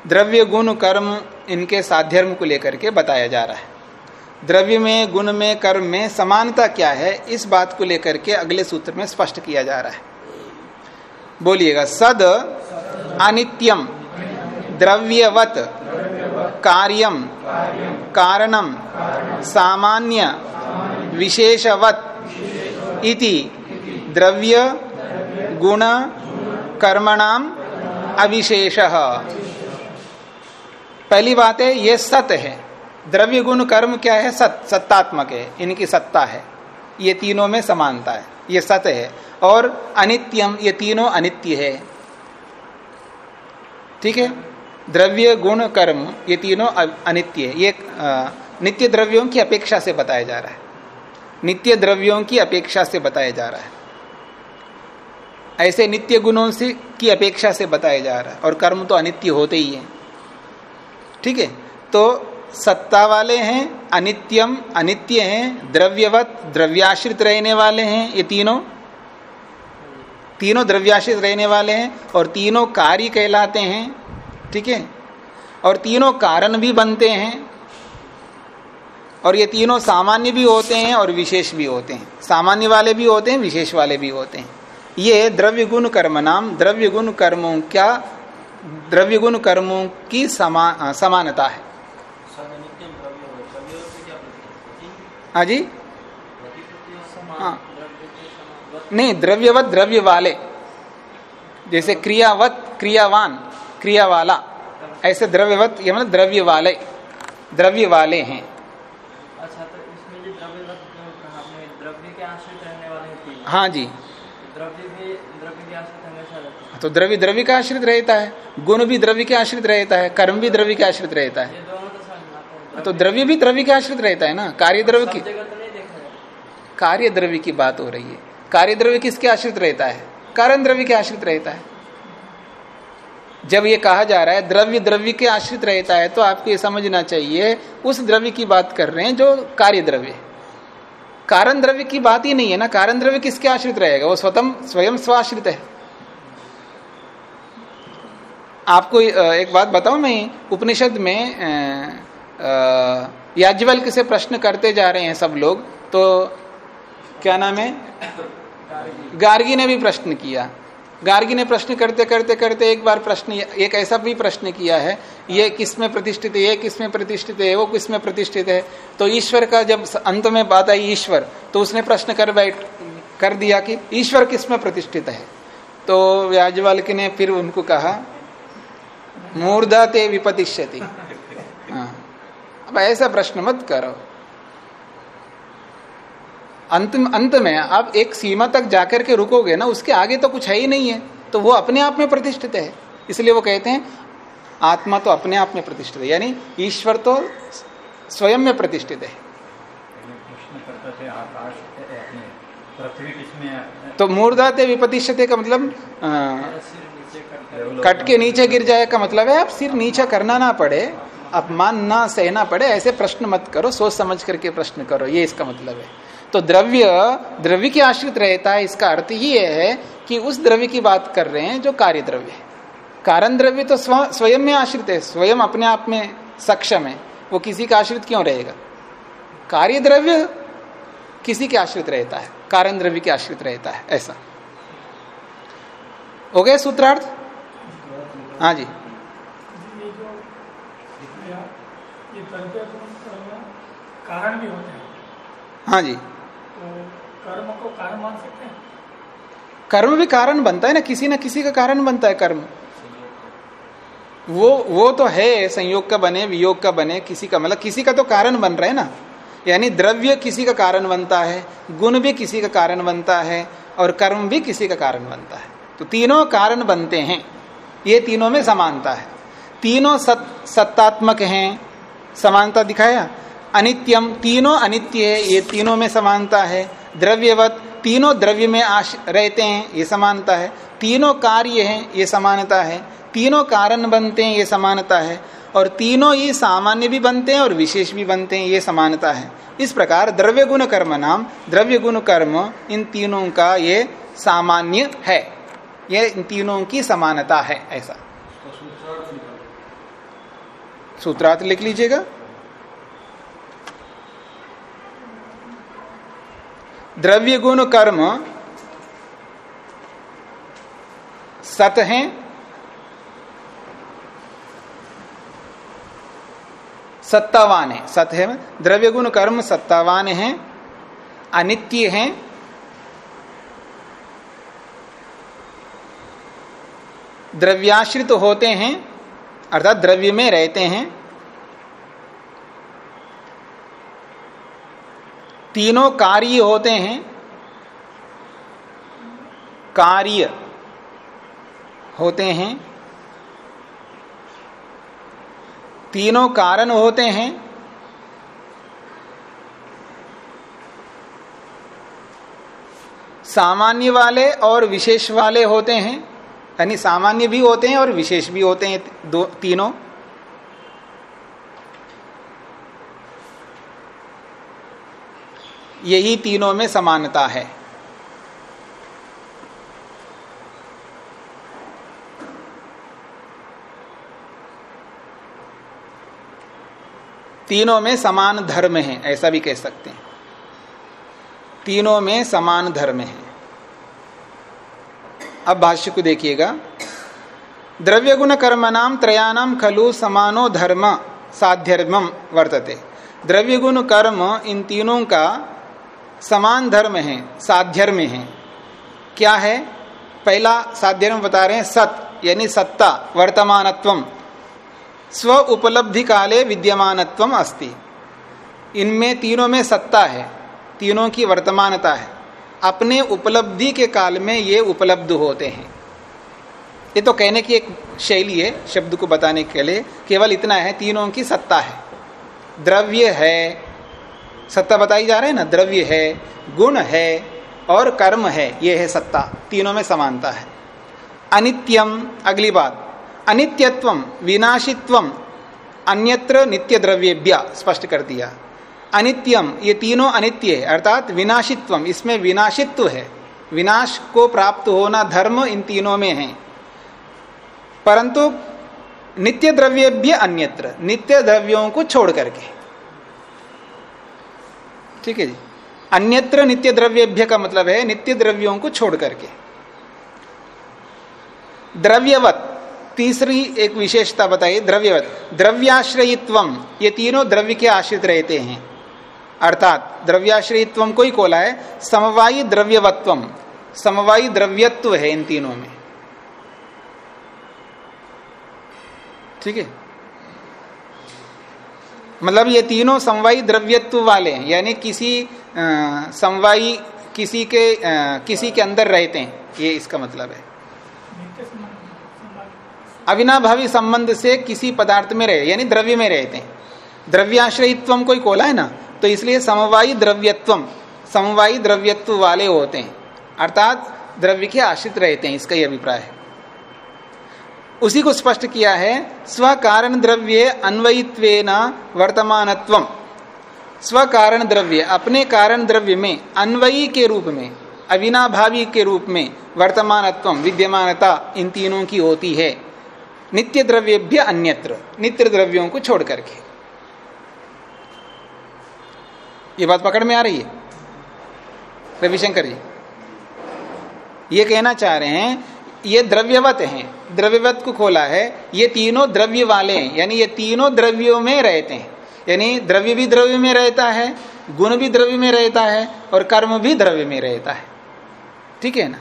द्रव्य गुण कर्म इनके साध्यर्म को लेकर के बताया जा रहा है। द्रव्य में, गुण में, कर्म में समानता क्या है, इस बात को लेकर के अगले सूत्र में स्पष्ट किया जा रहा है। बोलिएगा, सद अनित्यम, द्रव्यवत कार्यम कारणम सामान्य, विशेषवत इति द्रव्य, गुण कर्मणाम अविशेष। पहली बात है, ये सत है। द्रव्य, गुण, कर्म क्या है? सत, सत्तात्मक है इनकी सत्ता है। ये तीनों में समानता है, ये सत है। और अनित्यम, ये तीनों अनित्य है। ठीक है? द्रव्य गुण कर्म ये तीनों अनित्य ये नित्य द्रव्यों की अपेक्षा से बताया जा रहा है। नित्य द्रव्यों की अपेक्षा से बताया जा रहा है। ऐसे नित्य गुणों से, की अपेक्षा से बताया जा रहा है। और कर्म तो अनित्य होते ही हैं। ठीक है? तो सत्ता वाले हैं, अनित्यम, अनित्य हैं, द्रव्यवत, द्रव्याश्रित रहने वाले हैं, ये तीनों। तीनों द्रव्याश्रित रहने वाले हैं और तीनों कार्य कहलाते हैं। ठीक है? और तीनों कारण भी बनते हैं और ये तीनों सामान्य भी होते हैं और विशेष भी होते हैं। सामान्य वाले भी होते हैं विशेष वाले भी होते हैं। ये द्रव्य गुण कर्म नाम द्रव्य गुण कर्मों क्या द्रव्य गुण कर्मों की समा, समानता है। हाँ? जी। हाँ। नहीं द्रव्यवत द्रव्य वाले जैसे क्रियावत क्रियावान। क्रिया वाला ऐसे द्रव्यवत ये मतलब द्रव्य वाले द्रव्य वाले हैं। अच्छा तो इसमें जो जो कहा आपने द्रव्य के आश्रित रहने वाले हैं हाँ जी। द्रव्य भी द्रव्य के आश्रित हैं। तो द्रव्य द्रव्य का आश्रित रहता है। गुण भी द्रव्य के आश्रित रहता है। कर्म भी द्रव्य के आश्रित रहता है। तो हैं। तो द्रव्य भी द्रव्य के आश्रित रहता है ना? कार्य द्रव्य की तो कार्य द्रव्य की बात हो रही है। कार्य द्रव्य किसके आश्रित रहता है? कारण द्रव्य के आश्रित रहता है। जब ये कहा जा रहा है, द्रव्य द्रव्य के आश्रित रहता है तो आपको ये समझना चाहिए, उस द्रव्य की बात कर रहे हैं जो कार्य द्रव्य कारण द्रव्य की बात ही नहीं है ना, कारण द्रव्य किसके आश्रित रहेगा? वो स्वतम, स्वयं स्वाश्रित है। आपको एक बात बताऊँ मैं, उपनिषद में याज्ञवल्क से प्रश्न करते जा रहे हैं सब लोग तो क्या नाम है? गार्गी ने भी प्रश्न किया। गार्गी ने प्रश्न करते करते करते एक बार प्रश्न, एक ऐसा भी प्रश्न किया है, ये किसमें प्रतिष्ठित है, ये किसमें प्रतिष्ठित है, वो किसमें प्रतिष्ठित है? तो ईश्वर का जब अंत में बात आई ईश्वर तो उसने प्रश्न कर बैठ, कर दिया कि ईश्वर किसमें प्रतिष्ठित है? तो व्याजवाल्क ने फिर उनको कहा, मूर्धा ते विपतिष्यति। हाँ। अब ऐसा प्रश्न मत करो। अंत अंत में आप एक सीमा तक जाकर के रुकोगे ना, उसके आगे तो कुछ है ही नहीं है। तो वो अपने आप में प्रतिष्ठित है। इसलिए वो कहते हैं, आत्मा तो अपने आप में प्रतिष्ठित है। यानी ईश्वर तो स्वयं में प्रतिष्ठित है। तो मूर्धाते विपतिष्ठते का मतलब कट के नीचे गिर जाए का मतलब है, आप सिर नीचे करना ना पड़े, अपमान ना सहना पड़े, ऐसे प्रश्न मत करो, सोच समझ करके प्रश्न करो। ये इसका मतलब है। तो द्रव्य द्रव्य के आश्रित रहता है इसका अर्थ ही है कि उस द्रव्य की बात कर रहे हैं जो कार्य द्रव्य है। कारण द्रव्य तो स्व, स्वयं में आश्रित है स्वयं अपने आप में सक्षम है वो किसी का आश्रित क्यों रहेगा? कार्य द्रव्य किसी के आश्रित रहता है कारण द्रव्य के आश्रित रहता है ऐसा। हो गया सूत्रार्थ? हाँ जी। कारण भी होते हैं। हाँ जी। कर्म को कारण मान सकते हैं। कर्म भी कारण बनता है ना किसी ना किसी का कारण बनता है कर्म। वो वो तो है संयोग का बने वियोग का बने किसी का मतलब किसी का तो कारण बन रहा है ना। यानी द्रव्य किसी का कारण बनता है गुण भी किसी का कारण बनता है और कर्म भी किसी का कारण बनता है। तो तीनों कारण बनते हैं ये तीनों में समानता है। तीनों सत, सत्तात्मक हैं समानता दिखाया? अनित्यम तीनों अनित्य है ये तीनों में समानता है द्रव्यवत तीनों द्रव्य में आश रहते हैं ये समानता है। तीनों कार्य हैं ये समानता है। तीनों कारण बनते हैं ये समानता है। और तीनों ही सामान्य भी बनते हैं और विशेष भी बनते हैं ये समानता है। इस प्रकार द्रव्य गुण कर्म नाम द्रव्य गुण कर्म इन तीनों का ये सामान्य है। ये इन तीनों की समानता है ऐसा। सूत्रार्थ लिख लीजिएगा। द्रव्य गुण कर्म सत हैं, सत्तावान है। सत है द्रव्य गुण कर्म सत्तावान है, अनित्य हैं, द्रव्याश्रित होते हैं, अर्थात द्रव्य में रहते हैं तीनों कार्य होते हैं। कार्य होते हैं। तीनों कारण होते हैं। सामान्य वाले और विशेष वाले होते हैं, यानी सामान्य भी होते हैं और विशेष भी होते हैं दो, तीनों। यही तीनों में समानता है। तीनों में समान धर्म है, ऐसा भी कह सकते हैं। तीनों में समान धर्म है। अब भाष्य को देखिएगा। द्रव्य गुण कर्म नाम त्रयाणाम खलु समानो धर्म साध्यर्म वर्तते। द्रव्य गुण कर्म इन तीनों का समान धर्म है, साध्यर्म है। क्या है? पहला साध्यर्म बता रहे हैं, सत, यानी सत्ता वर्तमानत्व स्व उपलब्धि काले विद्यमानत्व अस्ति। इनमें तीनों में सत्ता है, तीनों की वर्तमानता है। अपने उपलब्धि के काल में ये उपलब्ध होते हैं। ये तो कहने की एक शैली है, शब्द को बताने के लिए। केवल इतना है, तीनों की सत्ता है। द्रव्य है सत्ता बताई जा रहे है ना? द्रव्य है, गुण है और कर्म है, ये है सत्ता। तीनों में समानता है। अनित्यम, अगली बात। अनित्यत्व विनाशित्व अन्यत्र नित्य द्रव्येभ्य स्पष्ट कर दिया। अनित्यम, ये तीनों अनित्य है, अर्थात विनाशित्व इसमें विनाशित्व है। विनाश को प्राप्त होना धर्म इन तीनों में है। परंतु नित्य द्रव्येभ्य अन्यत्र नित्य द्रव्यों को छोड़ करके। ठीक है जी। अन्यत्र नित्य द्रव्यभ्य का मतलब है नित्य द्रव्यों को छोड़ करके। द्रव्यवत, तीसरी एक विशेषता बताइए, द्रव्यवत। द्रव्याश्रयित्व, ये तीनों द्रव्य के आश्रित रहते हैं। अर्थात, द्रव्याश्रयित्व को ही कोला है, समवायी द्रव्यवत्व, समवायी द्रव्यत्व है इन तीनों में। ठीक है? मतलब ये तीनों समवायी द्रव्यत्व वाले हैं यानी किसी समवायी किसी के आ, किसी के अंदर रहते हैं ये इसका मतलब है। अविनाभावी संबंध से किसी पदार्थ में रहे यानी द्रव्य में रहते हैं। द्रव्याश्रयित्व कोई कोला है ना तो इसलिए समवायी द्रव्यत्व समवायी द्रव्यत्व वाले होते हैं। अर्थात द्रव्य के आश्रित रहते हैं इसका ही अभिप्राय है। उसी को स्पष्ट किया है स्व कारण द्रव्य अन्वयित्व वर्तमानत्व। स्व कारण द्रव्य, अपने कारण द्रव्य में, अन्वयी के रूप में, अविनाभावी के रूप में वर्तमानत्व, विद्यमानता इन तीनों की होती है। नित्य द्रव्यभ्य अन्यत्र, नित्य द्रव्यों को छोड़ करके। ये बात पकड़ में आ रही है? रविशंकर जी, ये कहना चाह रहे हैं ये द्रव्यवत हैं। द्रव्यवत को खोला है। ये तीनों द्रव्य वाले हैं। यानी ये तीनों द्रव्यों में रहते हैं। यानी द्रव्य भी द्रव्य में रहता है, गुण भी द्रव्य में रहता है और कर्म भी द्रव्य में रहता है। ठीक है ना?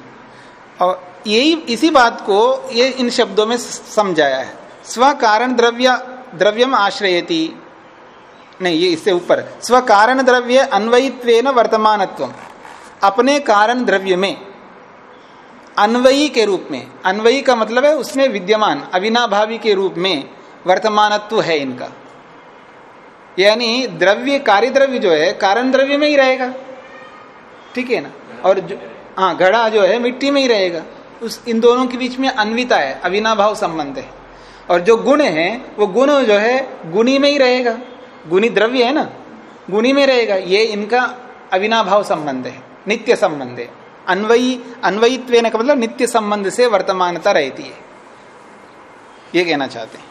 और यही, इसी बात को ये इन शब्दों में समझाया है। स्व कारण द्रव्य, द्रव्यम आश्रयती। नहीं, ये इससे ऊपर। स्व कारण द्रव्य अन्वयित्व वर्तमानत्व अपने कारण द्रव्य में। अन्वयी के रूप में, अन्वयी का मतलब है उसमें विद्यमान, अविनाभावी के रूप में वर्तमानत्व है इनका। यानी द्रव्य कार्य द्रव्य जो है, कारण द्रव्य में ही रहेगा। ठीक है ना? और जो हाँ घड़ा जो है, मिट्टी में ही रहेगा। उस, इन दोनों के बीच में अन्विता है, अविनाभाव संबंध है। और जो गुण है, वो गुण जो है, गुणी में ही रहेगा। गुणी द्रव्य है ना? गुणी में रहेगा। ये इनका अविनाभाव संबंध है, नित्य संबंध है। अन्वयी अन्वयित्व का मतलब नित्य संबंध से वर्तमानता रहती है। ये कहना चाहते हैं।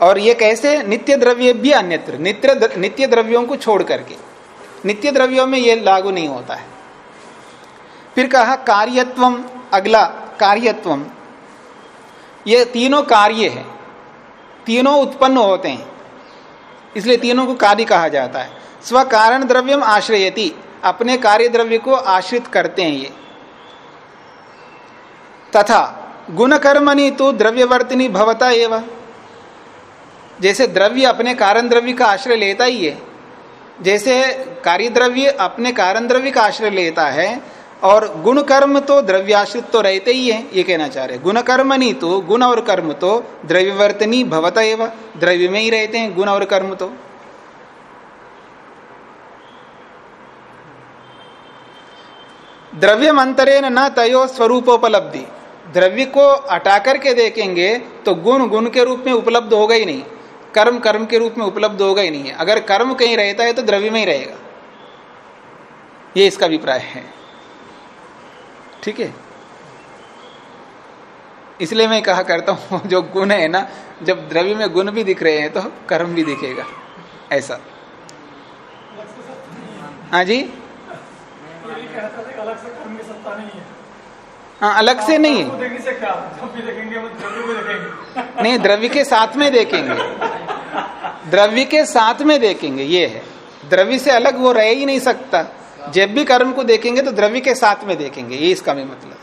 और ये कैसे? नित्य द्रव्य भी अन्यत्र। नित्य नित्य द्रव्यों को छोड़ करके। नित्य द्रव्यों में ये लागू नहीं होता है। फिर कहा कार्यत्व अगला कार्यत्व ये तीनों कार्य है। तीनों उत्पन्न होते हैं। इसलिए तीनों को कार्य कहा जाता है। स्व कारण द्रव्यम आश्रयती। अपने कार्य द्रव्य को आश्रित करते हैं ये। तथा गुण कर्मणि तो द्रव्यवर्तनी भवता एवं। जैसे द्रव्य अपने कारण द्रव्य का आश्रय लेता ही है। जैसे कार्य द्रव्य अपने कारण द्रव्य का आश्रय लेता है और गुण कर्म तो द्रव्याश्रित तो रहते ही है, ये कहना चाह रहे गुण कर्म नहीं तो गुण और कर्म तो द्रव्यवर्तनी भवता एवं, द्रव्य में ही रहते हैं गुण और कर्म तो। द्रव्य मंतरे न तयो स्वरूपोपलब्धि। द्रव्य को हटा करके देखेंगे तो गुण गुण के रूप में उपलब्ध होगा ही नहीं। कर्म कर्म के रूप में उपलब्ध होगा ही नहीं है। अगर कर्म कहीं रहता है तो द्रव्य में ही रहेगा। ये इसका अभिप्राय है। ठीक है? इसलिए मैं कहा करता हूँ, जो गुण है ना, जब द्रव्य में गुण भी दिख रहे हैं तो कर्म भी दिखेगा। ऐसा। हाँ जी? अलग से कर्म की सत्ता नहीं है। हाँ अलग से नहीं। है नहीं द्रव्य के साथ में देखेंगे। द्रव्य के साथ में देखेंगे ये है। द्रव्य से अलग वो रह ही नहीं सकता। जब भी कर्म को देखेंगे तो द्रव्य के साथ में देखेंगे ये इसका भी मतलब है।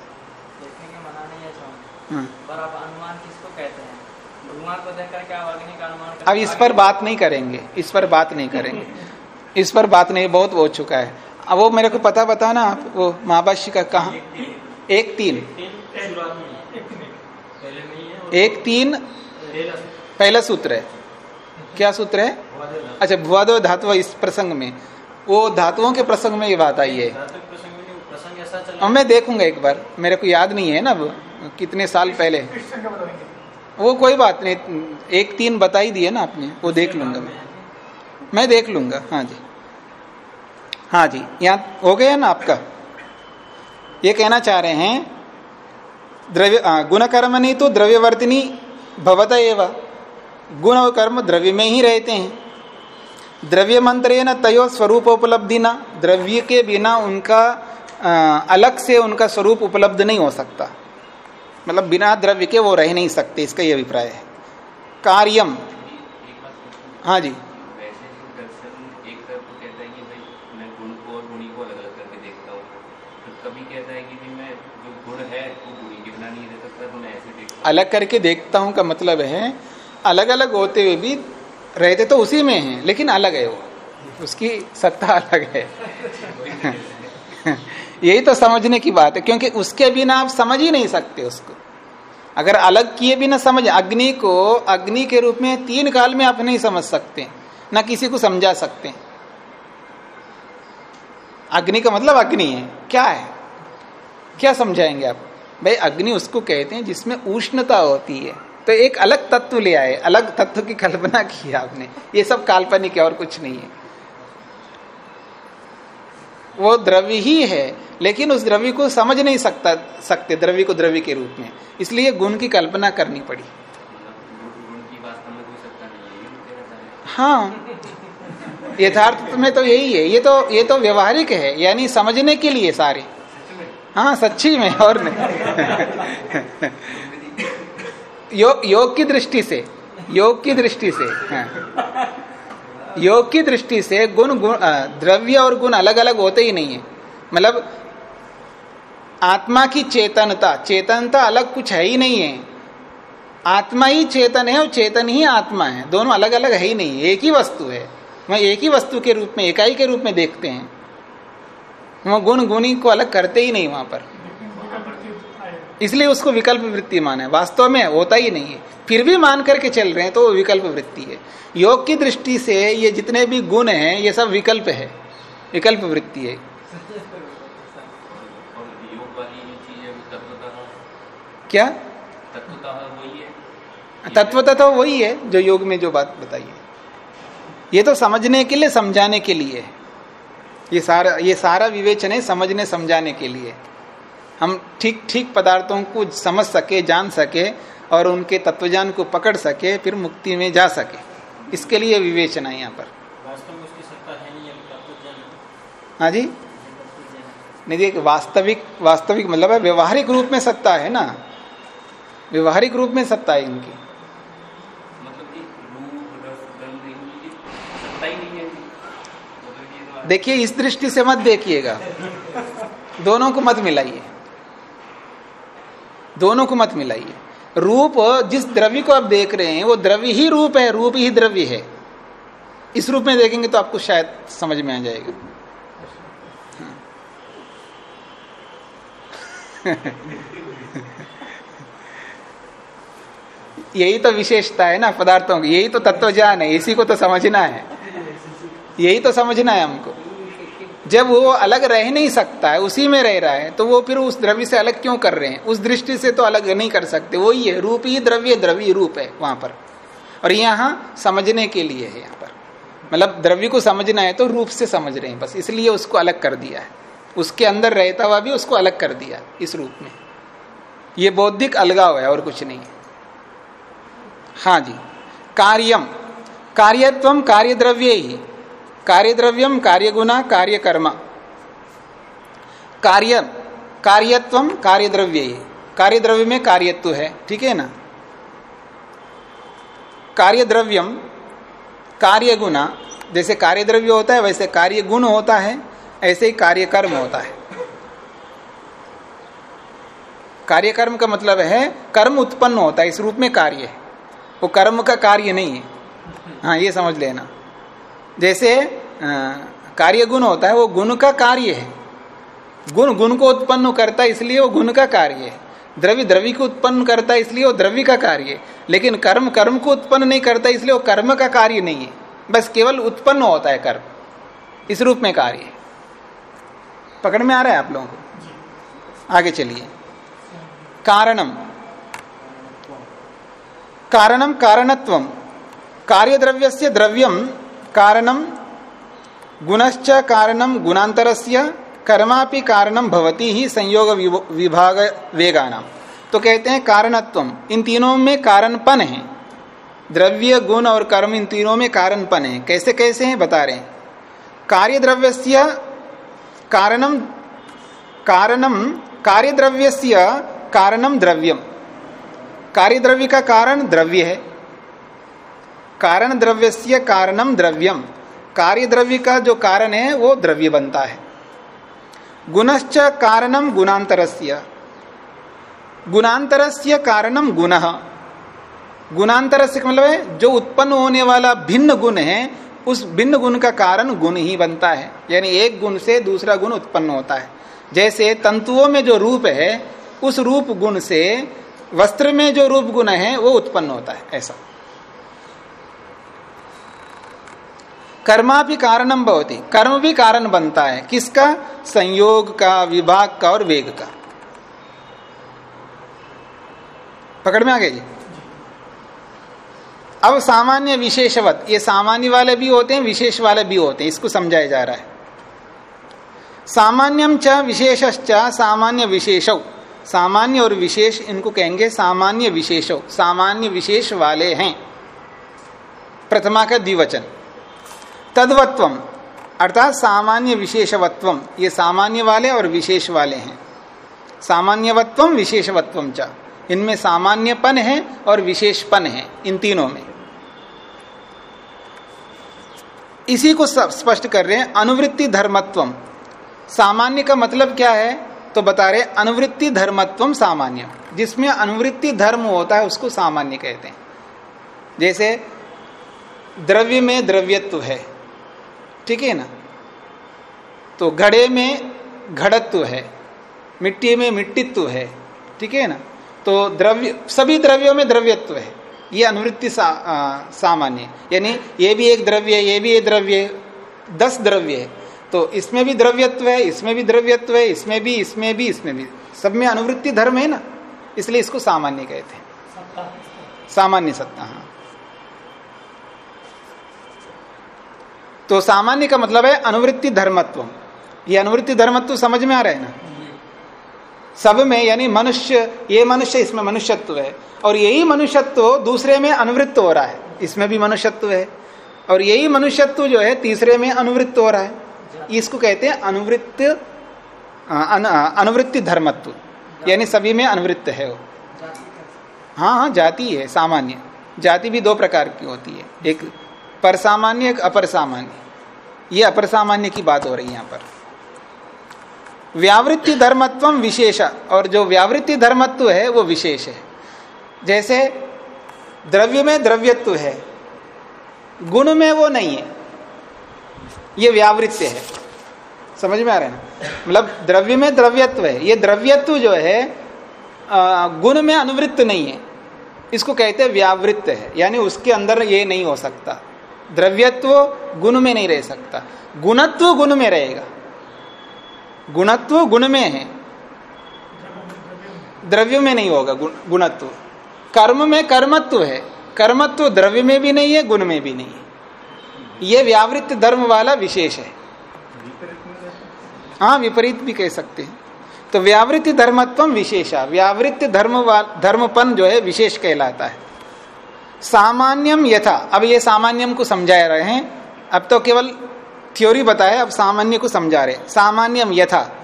अब इस पर बात नहीं करेंगे इस पर बात नहीं करेंगे। इस पर बात नहीं बहुत हो चुका है। अब वो मेरे को पता बता ना आप वो महाभाष्य का कहा? एक तीन। एक तीन पहला सूत्र है। क्या सूत्र है? अच्छा भुआदो धातु इस प्रसंग में। वो धातुओं के प्रसंग में ये बात आई है। में देखूँगा एक बार। मेरे को याद नहीं है ना कितने साल पहले। वो कोई बात नहीं। एक तीन बताई दिए ना आपने। वो देख लूँगा मैं। मैं देख लूँगा। हाँ जी। हाँ जी। यहाँ हो गया ना आपका? ये कहना चाह रहे हैं, द्रव्य गुण कर्म नहीं तो द्रव्यवर्तनी भवत एवं। गुण और कर्म द्रव्य में ही रहते हैं। द्रव्य मंत्र न तयो स्वरूप उपलब्धि ना, द्रव्य के बिना उनका अलग से उनका स्वरूप उपलब्ध नहीं हो सकता। मतलब बिना द्रव्य के वो रह नहीं सकते, इसका ये अभिप्राय है। कार्यम? हाँ जी वैसे जो दर्शन एक तरफ़ तो कहता है कि भाई मैं गुण को और गुणी को अलग अलग करके देखता हूँ तो कभी कहता है कि भाई मैं जो गुण है वो गुणी के बिना नहीं रह सकता तो मैं ऐसे देखता हूँ अलग करके देखता हूँ का मतलब है अलग अलग होते हुए भी रहते तो उसी में हैं, लेकिन अलग है वो। उसकी सत्ता अलग है। यही तो समझने की बात है, क्योंकि उसके बिना आप समझ ही नहीं सकते उसको। अगर अलग किए बिना समझ, अग्नि को, अग्नि के रूप में तीन काल में आप नहीं समझ सकते, ना किसी को समझा सकते। अग्नि का मतलब अग्नि है, क्या है? क्या समझाएँगे आप? भाई, अग्नि उसको कहते हैं जिसमें उष्णता होती है। तो एक अलग तत्व ले आए, अलग तत्व की कल्पना की आपने। ये सब काल्पनिक है और कुछ नहीं है। वो द्रव्य ही है, लेकिन उस द्रव्य को समझ नहीं सकता, सकते द्रव्य को द्रव्य के रूप में। इसलिए गुण की कल्पना करनी पड़ी। हाँ। यथार्थ में तो यही है। ये तो ये तो व्यवहारिक है, यानी समझने के लिए सारे। हाँ सच्ची में, और नहीं। योग योग की दृष्टि से, योग की दृष्टि से हाँ। योग की दृष्टि से गुण गुण द्रव्य और गुण अलग अलग होते ही नहीं है। मतलब आत्मा की चेतनता चेतनता अलग कुछ है ही नहीं है। आत्मा ही चेतन है और चेतन ही आत्मा है। दोनों अलग अलग है ही नहीं, एक ही वस्तु है। वह एक ही वस्तु के रूप में इकाई के रूप में देखते हैं। वह गुण गुणी को अलग करते ही नहीं वहाँ पर। इसलिए उसको विकल्प वृत्ति माना है। वास्तव में होता ही नहीं है। फिर भी मान करके चल रहे हैं तो विकल्प वृत्ति है। योग की दृष्टि से ये जितने भी गुण हैं, ये सब विकल्प है। विकल्प वृत्ति है। क्या? तत्वतः तो वही है जो योग में जो बात बताई है। ये तो समझने के लिए, समझाने के लिए है। ये सारा ये सारा विवेचन है समझने समझाने के लिए। हम ठीक ठीक पदार्थों को समझ सके जान सके और उनके तत्वज्ञान को पकड़ सके फिर मुक्ति में जा सके। इसके लिए विवेचना है यहाँ पर। है है। हाँ जी? नहीं देखिए वास्तविक वास्तविक मतलब है व्यवहारिक रूप में सत्ता है ना? व्यवहारिक रूप में सत्ता है इनकी मतलब कि रूप रस गंध इनकी सत्ता ही नहीं है इनकी। मतलब ये तो देखिए, इस दृष्टि से मत देखिएगा। दोनों को मत मिलाइए। दोनों को मत मिलाइए। रूप जिस द्रव्य को आप देख रहे हैं, वो द्रव्य ही रूप है, रूप ही द्रव्य है। इस रूप में देखेंगे तो आपको शायद समझ में आ जाएगा। यही तो विशेषता है ना, पदार्थों की। यही तो तत्व ज्ञान है, इसी को तो समझना है। यही तो समझना है हमको। जब वो अलग रह नहीं सकता है, उसी में रह रहा है तो वो फिर उस द्रव्य से अलग क्यों कर रहे हैं? उस दृष्टि से तो अलग नहीं कर सकते। वही है, रूप ही द्रव्य द्रव्य रूप है वहाँ पर। और यहाँ समझने के लिए है यहाँ पर। मतलब द्रव्य को समझना है तो रूप से समझ रहे हैं बस, इसलिए उसको अलग कर दिया है। उसके अंदर रहता हुआ भी उसको अलग कर दिया इस रूप में। ये बौद्धिक अलगाव है, और कुछ नहीं है। हाँ जी। कार्यम। कार्यत्व कार्य द्रव्य ही। कार्य द्रव्यम कार्य गुना कार्य, कार्यत्व कार्य द्रव्य ही कार्य द्रव्य में कार्यत्व है, ठीक है ना? कार्य द्रव्यम कार्य गुना जैसे कार्य द्रव्य होता है, वैसे कार्य गुण होता है, ऐसे ही कार्य कर्म होता है। कार्य कर्म का मतलब है, कर्म उत्पन्न होता है, इस रूप में कार्य है। वो कर्म का कार्य नहीं है। हाँ ये समझ लेना। जैसे कार्य गुण होता है, वो गुण का कार्य है। गुण गुण को उत्पन्न करता है, इसलिए वो गुण का कार्य है। द्रव्य द्रव्य को उत्पन्न करता है, इसलिए वो द्रव्य का कार्य है। लेकिन कर्म कर्म को उत्पन्न नहीं करता, इसलिए वो कर्म का कार्य नहीं है। बस केवल उत्पन्न होता है कर्म। इस रूप में कार्य पकड़ में आ रहा है आप लोगों को? आगे चलिए। कारणम। कारणम, कारणत्वम। कार्य द्रव्य से द्रव्यम, कारणम गुणश्च कारणम गुणांतरस्य कर्मापि कारणम भवती ही संयोग विभाग वेगानाम तो कहते हैं कारणत्व इन तीनों में कारणपन है। द्रव्य, गुण और कर्म इन तीनों में कारणपन है। कैसे कैसे हैं? बता रहे कार्य द्रव्य कारणम कारणम कार्य द्रव्य कारणम द्रव्यम। कार्य द्रव्य का कारण द्रव्य है। कारण द्रव्य कारणम द्रव्यम। कार्य द्रव्य का जो कारण है, वो द्रव्य बनता है। गुणश्च कारणम गुणांतरस्य। गुणांतरस्य कारणम गुण। गुणांतर से मतलब है, जो उत्पन्न होने वाला भिन्न गुण है, उस भिन्न गुण का कारण गुण ही बनता है। यानी एक गुण से दूसरा गुण उत्पन्न होता है। जैसे तंतुओं में जो रूप है, उस रूप गुण से वस्त्र में जो रूप गुण है, वो उत्पन्न होता है, ऐसा। कर्मा भी कारणम भवती। कर्म भी कारण बनता है। किसका? संयोग का, विभाग का और वेग का। पकड़ में आ जी? अब सामान्य विशेषवत, ये सामान्य वाले भी होते हैं, विशेष वाले भी होते हैं। इसको समझाया जा रहा है। सामान्यम च विशेषश्च, सामान्य विशेषौ। सामान्य और विशेष, इनको कहेंगे सामान्य विशेषौ। सामान्य विशेष वाले हैं। प्रथमा का द्विवचन। तद्वत्वम। अर्थात सामान्य विशेषवत्वम। ये सामान्य वाले और विशेष वाले हैं। सामान्यवत्वम, विशेषवत्वम च। इनमें सामान्यपन है और विशेषपन है, इन तीनों में। इसी को स्पष्ट कर रहे हैं, अनुवृत्ति धर्मत्वम। सामान्य का मतलब क्या है? तो बता रहे अनुवृत्ति धर्मत्वम सामान्य। जिसमें अनुवृत्ति धर्म होता है, उसको सामान्य कहते हैं। जैसे, द्रव्य में द्रव्यत्व है। ठीक है ना? तो घड़े में घड़त्व है मिट्टी में मिट्टित्व है ठीक है ना? तो द्रव्य सभी द्रव्यों में द्रव्यत्व है ये अनुवृत्ति सा, आ, सामान्य यानी ये भी एक द्रव्य है ये भी एक द्रव्य है दस द्रव्य है। तो इसमें भी द्रव्यत्व है इसमें भी द्रव्यत्व है इसमें भी इसमें भी इसमें भी। सब में अनुवृत्ति धर्म है ना? इसलिए इसको सामान्य कहते हैं। सामान्य सत्ता हाँ। तो सामान्य का मतलब है अनुवृत्ति धर्मत्व। ये अनुवृत्ति धर्मत्व समझ में आ रहा है ना? सब में, यानी मनुष्य, ये मनुष्य, इसमें मनुष्यत्व है। और यही मनुष्यत्व दूसरे में अनुवृत्त हो रहा है। इसमें भी मनुष्यत्व है। और यही मनुष्यत्व जो है, तीसरे में अनुवृत्त हो रहा है। इसको कहते हैं अनुवृत्त अनुवृत्ति धर्मत्व। यानी सभी में अनुवृत्त है वो। हाँ हाँ जाति है, सामान्य। जाति भी दो प्रकार की होती है। एक पर सामान्य अपर सामान्य ये अपर सामान्य की बात हो रही है यहाँ पर। व्यावृत्ति धर्मत्व विशेष, और जो व्यावृत्ति धर्मत्व है, वो विशेष है। जैसे द्रव्य में द्रव्यत्व है, गुण में वो नहीं है। ये व्यावृत्य है। समझ में आ रहा है मतलब द्रव्य में द्रव्यत्व है। ये द्रव्यत्व जो है गुण में अनुवृत्त नहीं है। इसको कहते हैं व्यावृत्त है। यानी उसके अंदर ये नहीं हो सकता। द्रव्यत्व गुण में नहीं रह सकता। गुणत्व गुण में रहेगा। गुणत्व गुण में है। द्रव्य में नहीं होगा गुणत्व। कर्म में कर्मत्व है। कर्मत्व द्रव्य में भी नहीं है, गुण में भी नहीं है। ये व्यावृत्त धर्म वाला विशेष है। हाँ विपरीत भी कह सकते हैं। तो व्यावृत्ति धर्मत्व विशेषा। व्यावृत्ति धर्म धर्मपन जो है, विशेष कहलाता है। सामान्यम यथा। अब ये सामान्यम को समझा रहे हैं। अब तो केवल थ्योरी बताया, अब सामान्य को समझा रहे सामान्यम यथा।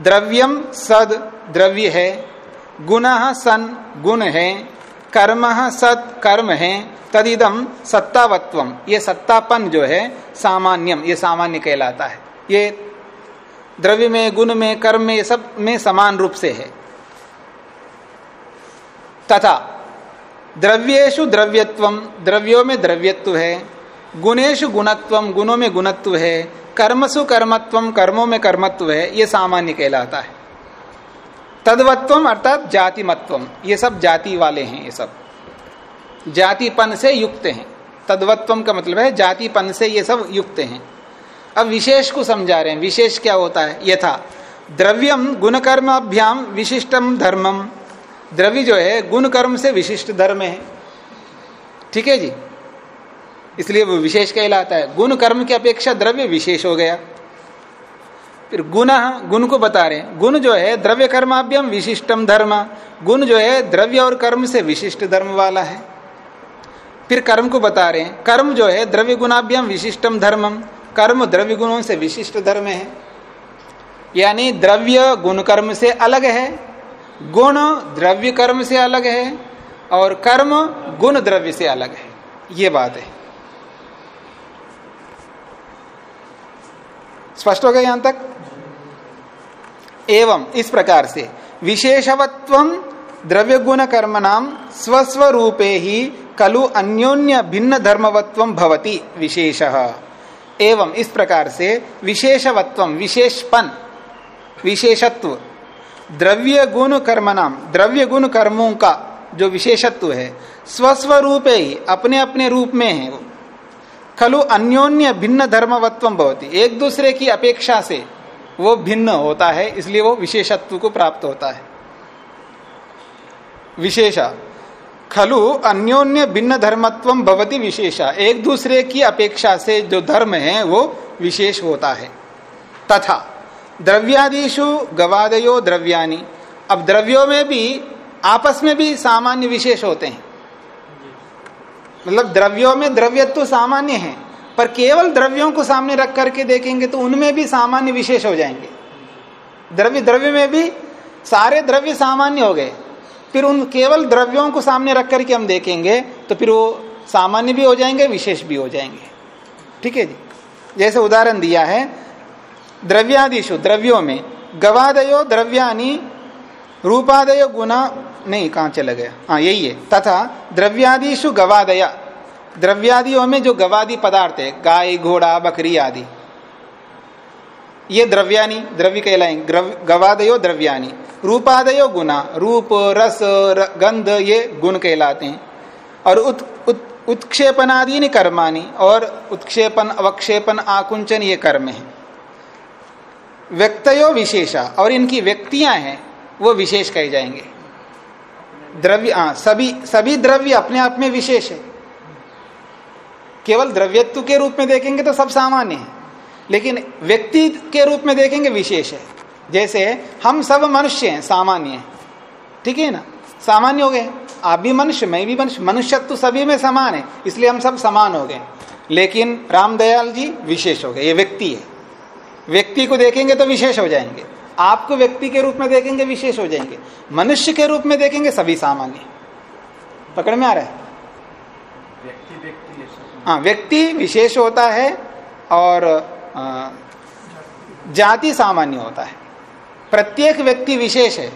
द्रव्यम सद, द्रव्य है। गुण सन, गुण है। कर्म सत, कर्म है। तदिदम सत्तावत्वम ये सत्तापन जो है, सामान्यम, ये सामान्य कहलाता है। ये द्रव्य में, गुण में, कर्म में, ये सब में समान रूप से है। तथा द्रव्येशु द्रव्यत्वम द्रव्यों में द्रव्यत्व है गुणेशु गुणत्व, गुणों में गुणत्व है, कर्मसु कर्मत्व, कर्मों में कर्मत्व है, ये सामान्य कहलाता है। तदवत्वम अर्थात जातिमत्वम ये सब जाति वाले हैं, ये सब। जातिपन से युक्त हैं। तदवत्वम का मतलब है जातिपन से ये सब युक्त हैं। अब विशेष को समझा रहे हैं, विशेष क्या होता है? यथा द्रव्यम गुण कर्म अभ्याम विशिष्टम धर्मम द्रव्य जो है, गुण कर्म से विशिष्ट धर्म है। ठीक है जी? इसलिए वो विशेष कहलाता है। गुण कर्म की अपेक्षा द्रव्य विशेष हो गया। फिर गुण गुण को बता रहे हैं। गुण जो है, द्रव्य कर्माभ्यम विशिष्टम धर्म। गुण जो है, द्रव्य और कर्म से विशिष्ट धर्म वाला है। फिर कर्म को बता रहे हैं। कर्म जो है, द्रव्य गुणाभ्यम विशिष्टम धर्मम। कर्म द्रव्य गुणों से विशिष्ट धर्म है। यानी द्रव्य गुण कर्म से अलग है। गुण द्रव्य कर्म से अलग है और कर्म गुण द्रव्य से अलग है। ये बात है। स्पष्ट हो गया यहाँ तक? एवं इस प्रकार से विशेषवत्व द्रव्य गुण कर्म नाम स्वस्वरूपे ही कलु अन्योन्य भिन्न धर्मवत्व भवती विशेष। एवं इस प्रकार से विशेषवत्व, विशेषपन, विशेषत्व द्रव्य गुण कर्म नाम द्रव्य गुण कर्मों का जो विशेषत्व है, स्वस्वरूप ही अपने अपने रूप में है खलु अन्योन्य भिन्न धर्मवत्व भवती। एक दूसरे की अपेक्षा से वो भिन्न होता है, इसलिए वो विशेषत्व को प्राप्त होता है। विशेषा, खलु अन्योन्य भिन्न धर्मत्व भवती विशेषा। एक दूसरे की अपेक्षा से जो धर्म है, वो विशेष होता है। तथा द्रव्यादिशु गवादयो द्रव्यानी अब द्रव्यों में भी, आपस में भी सामान्य विशेष होते हैं। मतलब द्रव्यों में द्रव्यत्व सामान्य है, पर केवल द्रव्यों को सामने रख करके देखेंगे तो उनमें भी सामान्य विशेष हो जाएँगे। द्रव्य द्रव्य में भी सारे द्रव्य सामान्य हो गए, फिर उन केवल द्रव्यों को सामने रख करके हम देखेंगे तो फिर वो सामान्य भी हो जाएँगे, विशेष भी हो जाएँगे। ठीक है जी? जैसे उदाहरण दिया है द्रव्यादिशु द्रव्यों में गवादयो द्रव्यानी रूपादयो गुना नहीं कहा चला गया? हाँ यही है। तथा द्रव्यादिशु गवादया। द्रव्यादियों में जो गवादी पदार्थ है गाय घोड़ा बकरी आदि ये द्रव्यानी द्रव्य कहलाएँगे। गवादयो द्रव्यानी रूपादयो गुना रूप रस र, गंध ये गुण कहलाते हैं। और उत, उत, उत्क्षेपनादि कर्मानी और उत्क्षेपन अवक्षेपन आकुंचन ये कर्म है। व्यक्तयो विशेषा, और इनकी व्यक्तियाँ हैं, वो विशेष कहे जाएँगे। द्रव्य हाँ सभी सभी द्रव्य अपने आप में विशेष है। केवल द्रव्यत्व के रूप में देखेंगे तो सब सामान्य है, लेकिन व्यक्ति के रूप में देखेंगे विशेष है। जैसे, हम सब मनुष्य हैं, सामान्य है। ठीक है ना? सामान्य हो गए। आप भी मनुष्य, मैं भी मनुष्य, मनुष्यत्व सभी में समान है, इसलिए हम सब समान हो गए। लेकिन रामदयाल जी विशेष हो गए, ये व्यक्ति है। व्यक्ति को देखेंगे तो विशेष हो जाएँगे। आपको व्यक्ति के रूप में देखेंगे विशेष हो जाएँगे। मनुष्य के रूप में देखेंगे सभी सामान्य। पकड़ में आ रहा है? व्यक्ति व्यक्ति हाँ व्यक्ति विशेष होता है और जाति सामान्य होता है। प्रत्येक व्यक्ति विशेष है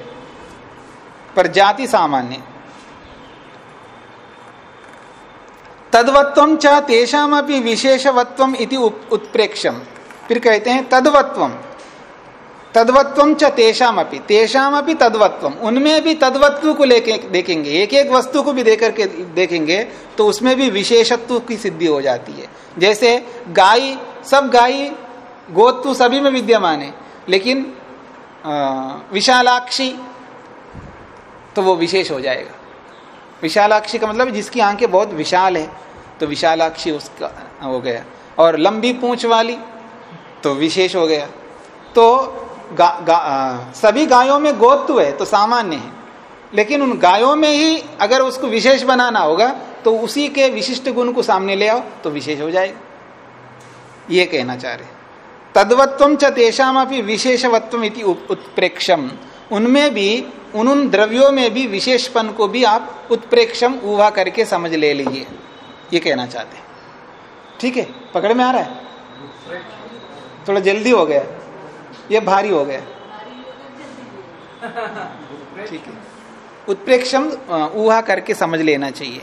पर जाति सामान्य। तद्वत्वम च तेषामपि विशेषवत्वम इति उत्प्रेक्षम फिर कहते हैं तद्वत्वम तद्वत्वम च तेषाम अपनी तेषाम तेषामपि तद्वत्वम उनमें भी तद्वत्व को लेके देखेंगे एक एक वस्तु को भी देकर के देखेंगे तो उसमें भी विशेषत्व की सिद्धि हो जाती है। जैसे गाय, सब गाय गोत्व सभी में विद्यमान है, लेकिन विशालाक्षी तो वो विशेष हो जाएगा। विशालाक्षी का मतलब जिसकी आँखें बहुत विशाल है तो विशालाक्षी उसका हो गया। और लंबी पूंछ वाली तो विशेष हो गया। तो गा, गा, आ, सभी गायों में गोत्व है तो सामान्य है। लेकिन उन गायों में ही अगर उसको विशेष बनाना होगा तो उसी के विशिष्ट गुण को सामने ले आओ तो विशेष हो जाएगा ये कहना चाह रहे तद्वत्व च तेषामपि विशेषवत्व उत्प्रेक्षम। उनमें भी उन उन द्रव्यों में भी विशेषपन को भी आप उत्प्रेक्षम ऊहा करके समझ ले लीजिए। ये कहना चाहते हैं। ठीक है? पकड़ में आ रहा है? थोड़ा जल्दी हो गया। ये भारी हो गया। ठीक है। उत्प्रेक्षम ऊहा करके समझ लेना चाहिए।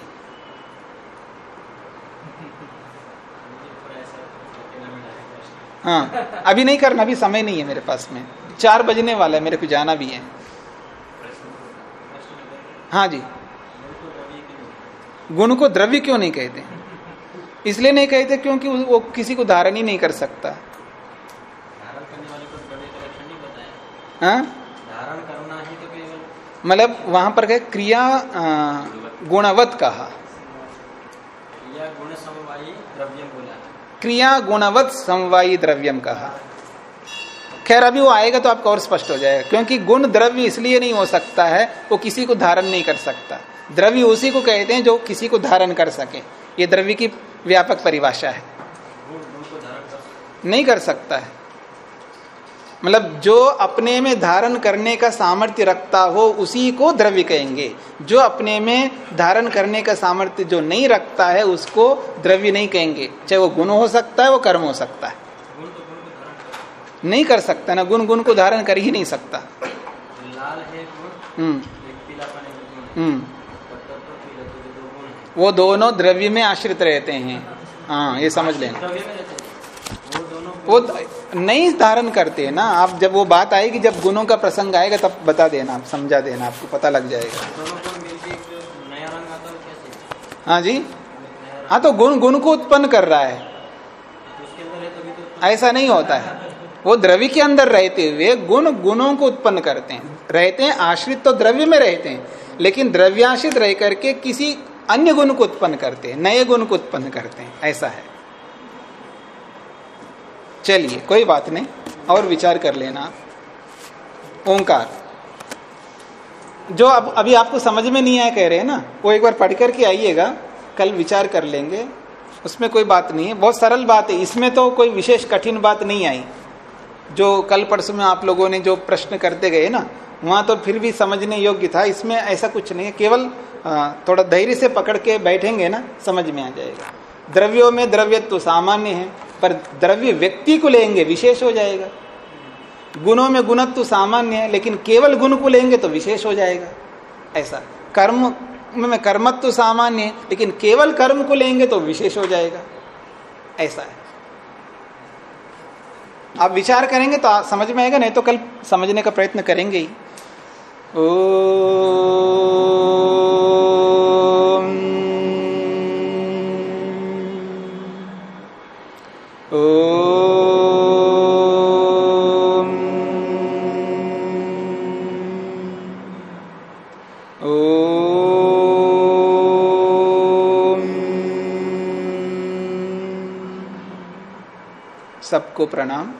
हाँ अभी नहीं करना, अभी समय नहीं है मेरे पास में। चार बजने वाला है, मेरे को जाना भी है। हाँ जी। गुण को द्रव्य क्यों नहीं कहते? इसलिए नहीं कहते क्योंकि वो किसी को धारण ही नहीं कर सकता धारण करने वाले को द्रव्य का लक्षण नहीं बताया हाँ धारण करना ही तो केवल मतलब वहाँ पर कहे क्रिया गुणवत कहा। क्रिया गुणवत समवायी द्रव्यम कहा। खैर अभी वो आएगा तो आपको और स्पष्ट हो जाएगा क्योंकि गुण द्रव्य इसलिए नहीं हो सकता है वो किसी को धारण नहीं कर सकता। द्रव्य उसी को कहते हैं जो किसी को धारण कर सके। ये द्रव्य की व्यापक परिभाषा है। नहीं कर सकता है। मतलब जो अपने में धारण करने का सामर्थ्य रखता हो उसी को द्रव्य कहेंगे। जो अपने में धारण करने का सामर्थ्य जो नहीं रखता है उसको द्रव्य नहीं कहेंगे। चाहे वो गुण हो सकता है वो कर्म हो सकता है। नहीं कर सकता ना गुण गुण को धारण कर ही नहीं सकता। लाल है हम्म। हम्म। वो दोनों द्रव्य में आश्रित रहते हैं। हाँ ये समझ लेना। वो नहीं धारण करते ना, आप जब वो बात आएगी, जब गुणों का प्रसंग आएगा, तब बता देना, आप समझा देना, आपको पता लग जाएगा। है जी? हाँ तो गुण गुण को उत्पन्न कर रहा है। ऐसा नहीं होता है। वो द्रव्य के अंदर रहते हुए गुण, गुणों को उत्पन्न करते हैं। रहते हैं, आश्रित तो द्रव्य में रहते हैं, लेकिन द्रव्याश्रित रह करके किसी अन्य गुण को उत्पन्न करते हैं, नए गुण को उत्पन्न करते हैं, ऐसा है। चलिए, कोई बात नहीं। और विचार कर लेना। ओंकार। जो अब, अभी आपको समझ में नहीं आया कह रहे हैं ना, वो एक बार पढ़ करके आइएगा, कल विचार कर लेंगे। उसमें कोई बात नहीं है। बहुत सरल बात है। इसमें तो कोई विशेष कठिन बात नहीं आई। जो कल परसों में आप लोगों ने जो प्रश्न करते गए ना, वहाँ तो फिर भी समझने योग्य था। इसमें ऐसा कुछ नहीं है। केवल थोड़ा धैर्य से पकड़ के बैठेंगे ना, समझ में आ जाएगा। द्रव्यों में द्रव्य तो सामान्य है, पर द्रव्य व्यक्ति को लेंगे विशेष हो जाएगा। गुणों में गुणत्व तो सामान्य है, लेकिन केवल गुण को लेंगे तो विशेष हो जाएगा। ऐसा। कर्म में कर्मत्व तो सामान्य है, लेकिन केवल कर्म को लेंगे तो विशेष हो जाएगा। ऐसा है। आप विचार करेंगे तो आप समझ में आएगा, नहीं तो कल समझने का प्रयत्न करेंगे ही। ओम सबको प्रणाम।